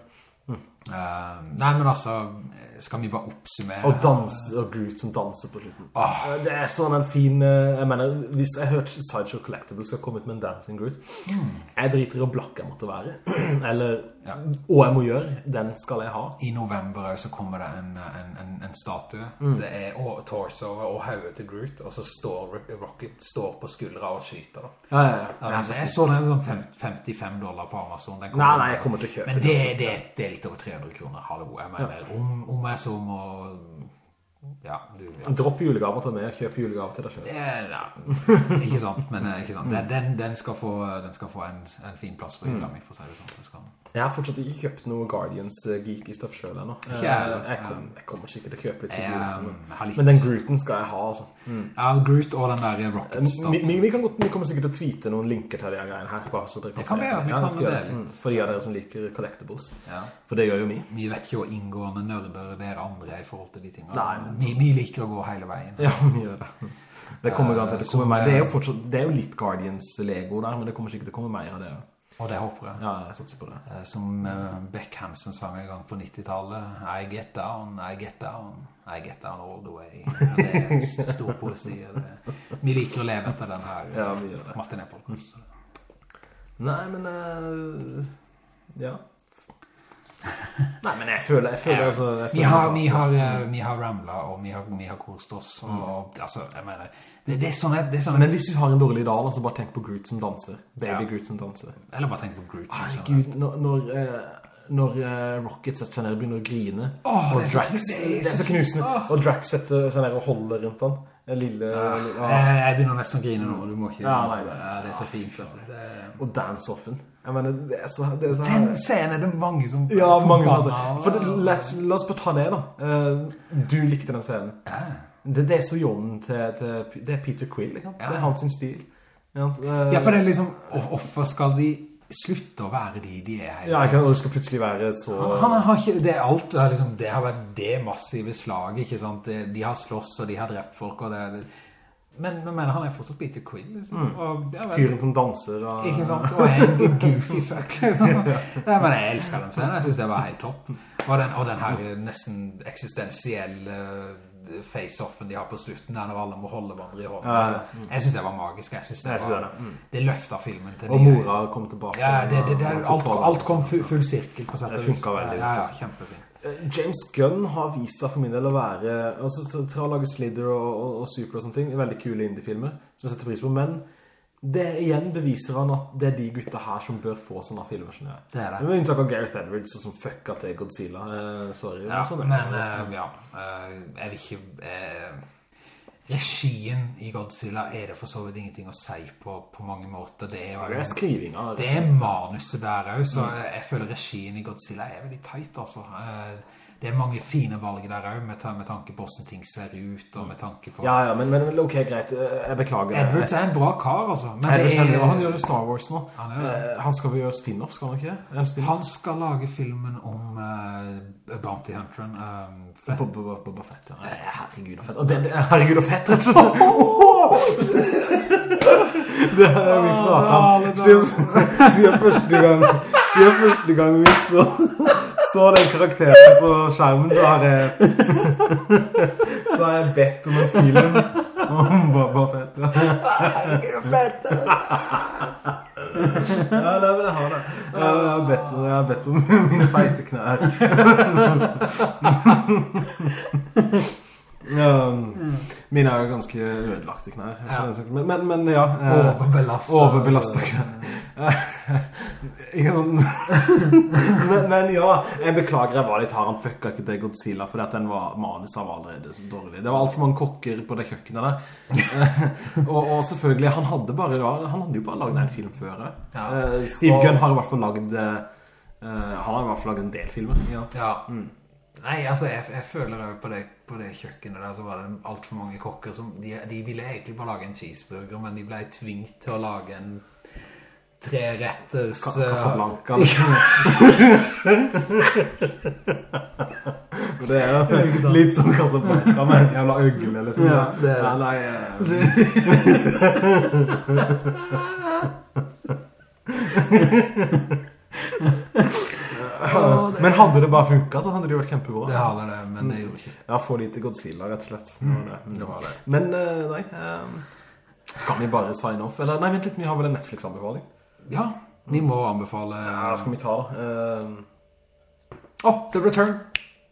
Uh, nei, men altså Skal vi bare oppsummere Og danse, og Groot som danser på slutten oh. Det er sånn en fin eh, Jeg mener, hvis jeg hørte Sideshow Collectible skal komme ut med en Dancing Groot mm. Jeg driter i å blakke jeg måtte være Eller ja. Og jeg må gjøre, den skal jeg ha. I november så kommer det en, en, en, en statue. Mm. Det er og, torso og haue til Groot, og så står Rocket står på skuldra og skyter. Da. Ja, ja, ja. Altså, jeg så den sånn 55 dollar på Amazon. Nei, nei, jeg kommer til å kjøpe Men det, det, det, er litt over 300 kroner, hallo. Jeg mener, om, om jeg som å ja, du, Dropp julegaver til meg, kjøp julegaver til deg selv. Ja, ikke sant, men ikke sant. Den, den, skal få, den skal få en, en fin plass på jula mi, for å si det sånn. Jeg har fortsatt ikke kjøpt noe Guardians uh, geeky stuff selv ennå. Jeg, jeg, kom, jeg, kommer sikkert til å kjøpe litt figurer. Groot. men den Grooten skal jeg ha, altså. Mm. Ja, Groot og den der Rocket-staten. Vi, vi, vi, vi kommer sikkert til å tweete noen linker til de greiene her, bare så dere kan, kan ja, kan det litt. Mm, for de av dere som liker collectibles. Ja. For det gjør jo vi. Vi vet ikke hvor inngående nørder dere andre er i forhold til de tingene. Nei, vi, vi, liker å gå hele veien. Ja, vi gjør det. Det kommer uh, garantert til å komme mer. Det er jo fortsatt, det er jo litt Guardians-lego der, men det kommer sikkert til å komme mer av det. Og det håper jeg. Ja, jeg satser på det. Eh, som uh, Beck Hansen sang en gang på 90-tallet. I get down, I get down, I get down all the way. det er stor poesi. Vi liker å leve etter den her. Ja. Martin Epolkos. Nei, men... Uh, ja. Nei, men jeg føler, jeg føler, altså, jeg føler vi, har, vi, har, vi har ramlet, og vi har, vi har kost oss, og, og altså, jeg mener det, det, er sånn, det er sånn Men hvis du har en dårlig dag, altså bare tenk på Groot som danser. Baby ja. Groot som danser. Eller bare tenk på Groot som Herregud, når, når, uh, når uh, Rocket setter seg ned og begynner å grine, oh, og Drax, det er så knusende, oh. og Drax setter seg ned og holder rundt han. Lille, ja. lille ah. jeg, jeg, begynner nesten å grine nå, du må ikke... Ja, nei, ja, det er så fint. Det, og dance-offen. Jeg mener, det er så... Det er så Den scenen er det mange som... Ja, mange som... For la, oss bare ta det da. Uh, du likte den scenen. Ja. Det, det er så John til, til, det er Peter Quill, ikke sant? Det er hans stil. Ja, for det er liksom, hvorfor skal de slutte å være de de er. Ja, ikke, og skal plutselig være så... Han, han har ikke, det er alt, det, liksom, det har vært det massive slaget, ikke sant? De, de har slåss, og de har drept folk, og det, er... men, men, han er fortsatt Peter Quill, liksom. Mm. Fyren som danser. Og... Ikke sant? Og en goofy fuck, liksom. ja, men jeg elsker den scenen, jeg synes det var helt topp. Og den, og den her nesten eksistensielle face-offen de har på slutten der når alle må holde hverandre i hånden. Ja, mm. Jeg synes det var magisk. Jeg synes det, var, det. Mm. det løftet filmen til Og mora kom tilbake. Ja, det, det, alt, alt, kom full, full sirkel på sett og vis. Det funket veldig. Ja, ja, kjempefint. Eh, James Gunn har vist seg for min del å være altså, til å lage Slither og, og, og Super og sånne ting, veldig kule indie-filmer som jeg setter pris på, men det igjen beviser han at det er de gutta her som bør få sånne filmer som jeg. Det er det. Med unntak av Gareth Edwards som fucka til Godzilla. Eh, sorry. Ja, sånn men uh, ja, uh, jeg vil ikke... Uh, regien i Godzilla er det for så vidt ingenting å si på, på mange måter. Det er, jo, det er skrivinga. Det er manuset der også, så mm. jeg føler regien i Godzilla er veldig teit, altså. Uh, det er mange fine valg der også, med, med, tanke på hvordan ting ser ut, og med tanke på... Ja, ja, men, men ok, greit, jeg beklager. Edwards er en bra kar, altså. Men er, er, han gjør Star Wars nå. Han, uh, han skal vi gjøre spin-off, skal han ikke? Han skal lage filmen om uh, Bounty Hunteren. Um, Boba Fett, ja. Herregud og fett. Og det, det, herregud og fett, rett og slett. det har vi pratet om. Siden første gang, siden første gang vi så så den karakteren på skjermen, så har jeg så har jeg bedt om en film om Boba Fett. Ja, det vil jeg ha da. Jeg har bedt, jeg har bedt om mine feite knær. Um, mine er jo ganske ødelagte knær. Men, men, men, ja. Eh, overbelastet. Overbelastet knær. ikke sånn... men, men, ja, jeg beklager jeg var litt hard. Han fucka ikke til Godzilla, fordi at den var manus var allerede så dårlig. Det var alt for mange kokker på det kjøkkenet der. og, og, selvfølgelig, han hadde bare, han hadde jo bare laget en film før. Ja. Uh, Steve og... Gunn har i hvert fall laget... Uh, han har i hvert fall laget en del filmer. Ja. ja. Mm. Nei, altså, jeg, jeg føler jo på det, på det kjøkkenet der så var det alt for mange kokker som, de, de, ville egentlig bare lage en cheeseburger, men de ble tvingt til å lage en tre retters... Casablanca. det er jo litt som Casablanca men en jævla øgle, liksom. Ja, det er det. Nei, men hadde det bare funka, så hadde det jo vært kjempebra. Det hadde det, men det gjorde ikke. Ja, få lite Godzilla, rett og slett. Mm. Det var det. Men, uh, nei, uh, skal vi bare sign off? Eller, nei, vent litt, vi har vel en Netflix-anbefaling? Ja, vi må anbefale... Ja, skal vi ta det? Uh, oh, The Return.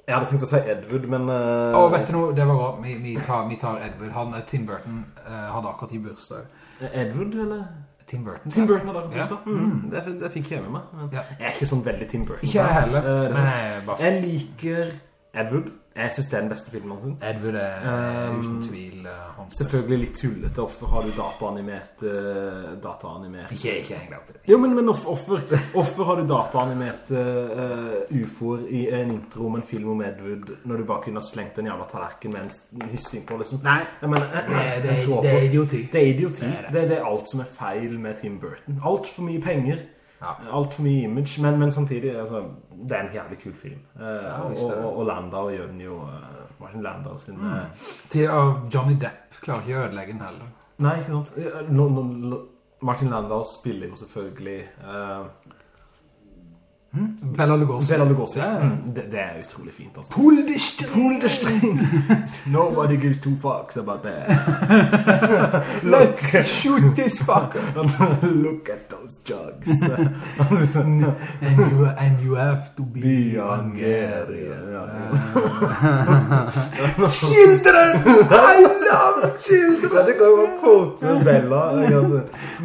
Jeg hadde tenkt å si Edward, men... Uh... Oh, vet du noe, det var bra. Vi, vi, tar, vi tar Edward. Han, Tim Burton, uh, hadde akkurat i bursdag. Edward, eller? Tim Burton. Tim Burton hadde akkurat ja. Mm. mm. Det, det fikk jeg med meg. Ja. Jeg er ikke sånn veldig Tim Burton. Ikke jeg heller. Men jeg, bare... jeg liker Edward. Jeg synes det er den beste filmen sin. Edward er um, uten tvil uh, hans Selvfølgelig litt tullete. Hvorfor har du dataanimert uh, dataanimert Ikke, ikke egentlig opp det. Jo, men, men hvorfor, har du dataanimert uh, Ufor i en intro om en film om Edward når du bare kunne ha slengt en jævla tallerken med en hyssing på, liksom? Nei, mener, det, det, det, er idioti. Det er idioti. Det er, det. det er alt som er feil med Tim Burton. Alt for mye penger. Ja. Alt for mye image, men, men samtidig, altså, det er en jævlig kul film. Uh, ja, og, og, og Landau gjør den jo, uh, Martin Landau sin... Mm. Til, uh, Johnny Depp klarer ikke å ødelegge den heller. Nei, ikke sant. No, no, Martin Landau spiller jo selvfølgelig... Uh, Hmm? Bella Lugosi. Bella Lugosi, ja. Mm. Det, det, er utrolig fint, altså. Pull the string! Pull the string! Nobody gives two fucks about that. Let's shoot this fucker! Look at those jugs. and, you, and you have to be, be Hungarian. children! I love children! det går jo å quote Bella.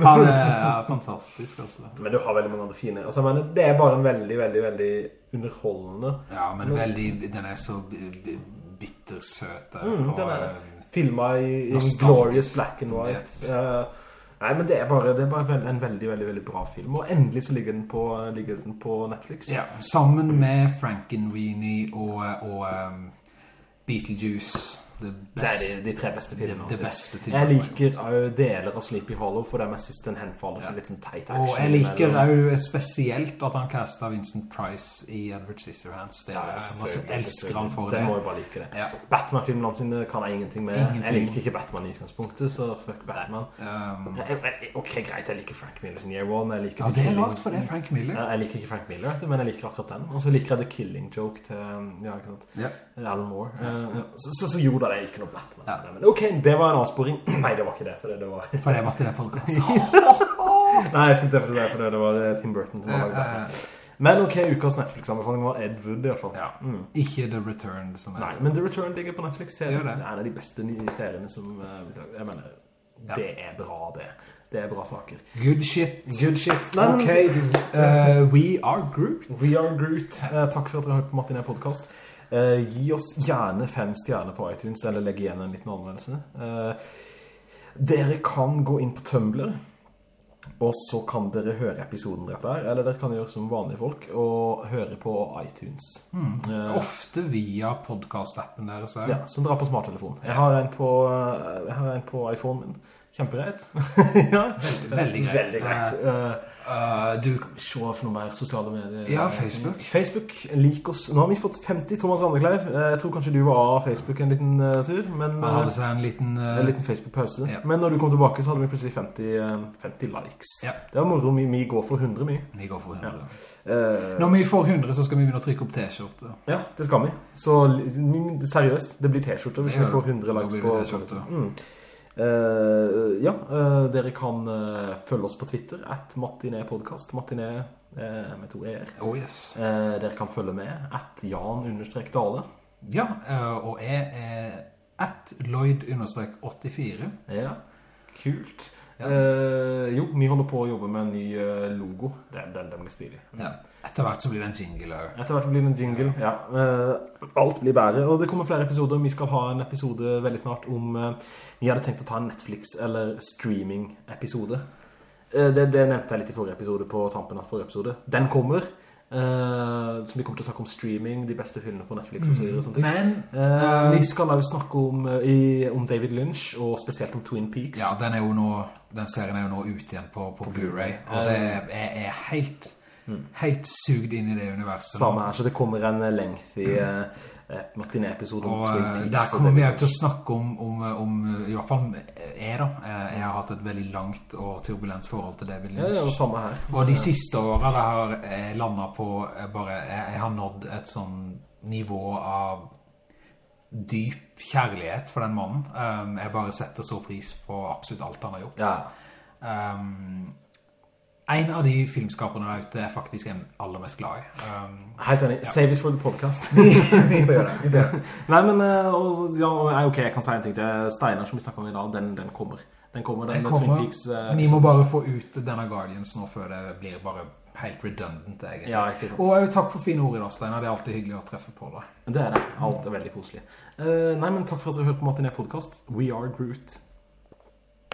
Han er fantastisk, altså. Men du har veldig mange andre fine. Altså, men det er bare en veldig veldig, veldig, veldig underholdende. Ja, men veldig, den er så bittersøt. Mm, den er filmet i, i glorious black and white. Uh, nei, men det er bare, det er bare en veldig, veldig, veldig bra film. Og endelig så ligger den på, ligger den på Netflix. Ja, sammen med Frankenweenie og, og um, Beetlejuice det. Det er de, de tre beste filmene. Det, det beste jeg liker jo deler av Sleepy Hollow, for det jeg synes den henfaller til litt sånn teit action. Og jeg liker jo spesielt at han kastet Vincent Price i Edward Scissorhands. Det er, ja, jeg elsker han for det. Det må jeg bare like det. Ja. Batman-filmene sine kan jeg ingenting med. Ingenting. Jeg liker ikke Batman i utgangspunktet, så fuck Batman. Um, ok, greit, jeg liker Frank Miller sin Year One. ja, det er rart, for det er Frank Miller. Jeg liker ikke Frank Miller, men jeg liker akkurat den. Og så liker jeg The Killing Joke til, ja, ikke sant? Ja. Alan Moore. Uh, så, så, så, gjorde det er ikke noe blatt med Ja. Men ok, det var en avsporing. Nei, det var ikke det, for det, var... for det var til det podcast. Nei, jeg skulle til det, for det var eh, Tim Burton som var laget det. Men ok, ukas Netflix-anbefaling var Ed Wood i hvert fall. Ja. Mm. Ikke The Return som er... Nei, men The Return ligger på Netflix. Det er en av de beste nye seriene som... Eh, jeg mener, ja. det er bra det. Det er bra saker. Good shit. Good shit. Men, ok, uh, We Are Groot. We Are Groot. Uh, takk for at dere har hørt på Martin podcast Uh, gi oss gjerne fem stjerner på iTunes, eller legg igjen en liten anmeldelse. dere kan gå inn på Tumblr og så kan dere høre episoden rett der, eller dere kan gjøre som vanlige folk og høre på iTunes. Mm. Ofte via podcast-appen deres. Ja, som drar på smarttelefon. Jeg har en på, eh, jeg har en på iPhone min. Kjempegreit. ja. Veldig, veldig greit. Veldig greit. Uh, du skal vi Se for noe mer sosiale medier. Ja, Facebook. Facebook, lik oss. Nå har vi fått 50, Thomas Randekleiv. Eh, jeg tror kanskje du var av Facebook en liten uh, tur. Men, uh, hadde seg en liten, en liten Facebook-pause. Ja. Men når du kom tilbake så hadde vi plutselig 50, 50 likes. Ja. Det var moro. Vi, vi, går for 100 mye. Vi går for 100. Ja. når vi får 100 så skal vi begynne å trykke opp t-skjorte. Ja, det skal vi. Så seriøst, det blir t-skjorte hvis vi får 100 likes på T-skjorte. Mm. Uh, ja, uh, dere kan uh, følge oss på Twitter at Martiné podcast Martiné med to e-er. Oh, yes. Dere kan følge med at Jan-Dale. Ja, og jeg er at Lloyd-84. Ja, kult ja. Jo, vi holder på å jobbe med en ny logo Det, den, den blir stilig Ja etter hvert så blir det en jingle Etter hvert blir det en jingle, ja. Uh, alt blir bedre, og det kommer flere episoder. Vi skal ha en episode veldig snart om... Uh, vi hadde tenkt å ta en Netflix- eller streaming-episode. Uh, det, det, nevnte jeg litt i forrige episode på tampen av forrige episode. Den kommer. Så vi kommer til å snakke om streaming, de beste filmene på Netflix og så videre. Sånne Men... vi skal også snakke om, i, om David Lynch, og spesielt om Twin Peaks. Ja, den, er jo nå, den serien er jo nå ute igjen på, på, på Blu-ray, og det er, er helt Mm. Helt sugd inn i det universet. Samme her, så det kommer en lengthy mm. uh, Martinet-episode om Twin Peaks. Der kommer vi til å snakke om, om, om, i hvert fall jeg da, jeg har hatt et veldig langt og turbulent forhold til David Lynch. Ja, det samme her. Og de siste årene har jeg landet på, bare, jeg, jeg har nådd et sånn nivå av dyp kjærlighet for den mannen. Um, jeg bare setter så pris på absolutt alt han har gjort. Ja. Um, en av de filmskaperne der ute er faktisk en aller mest glad i. Um, Helt enig. Ja. Save it for the podcast. vi får gjøre det. Får gjøre. Nei, men uh, og, ja, ok, jeg kan si en ting til Steinar som vi snakker om i dag. Den, den kommer. Den kommer, den, den kommer. Peaks, uh, vi må bare få ut denne Guardians nå før det blir bare helt redundant, egentlig. Ja, ikke sant. Og takk for fine ord i dag, Steinar. Det er alltid hyggelig å treffe på deg. Det er det. Alt er veldig koselig. Uh, nei, men takk for at du har hørt på Martinet Podcast. We are Groot.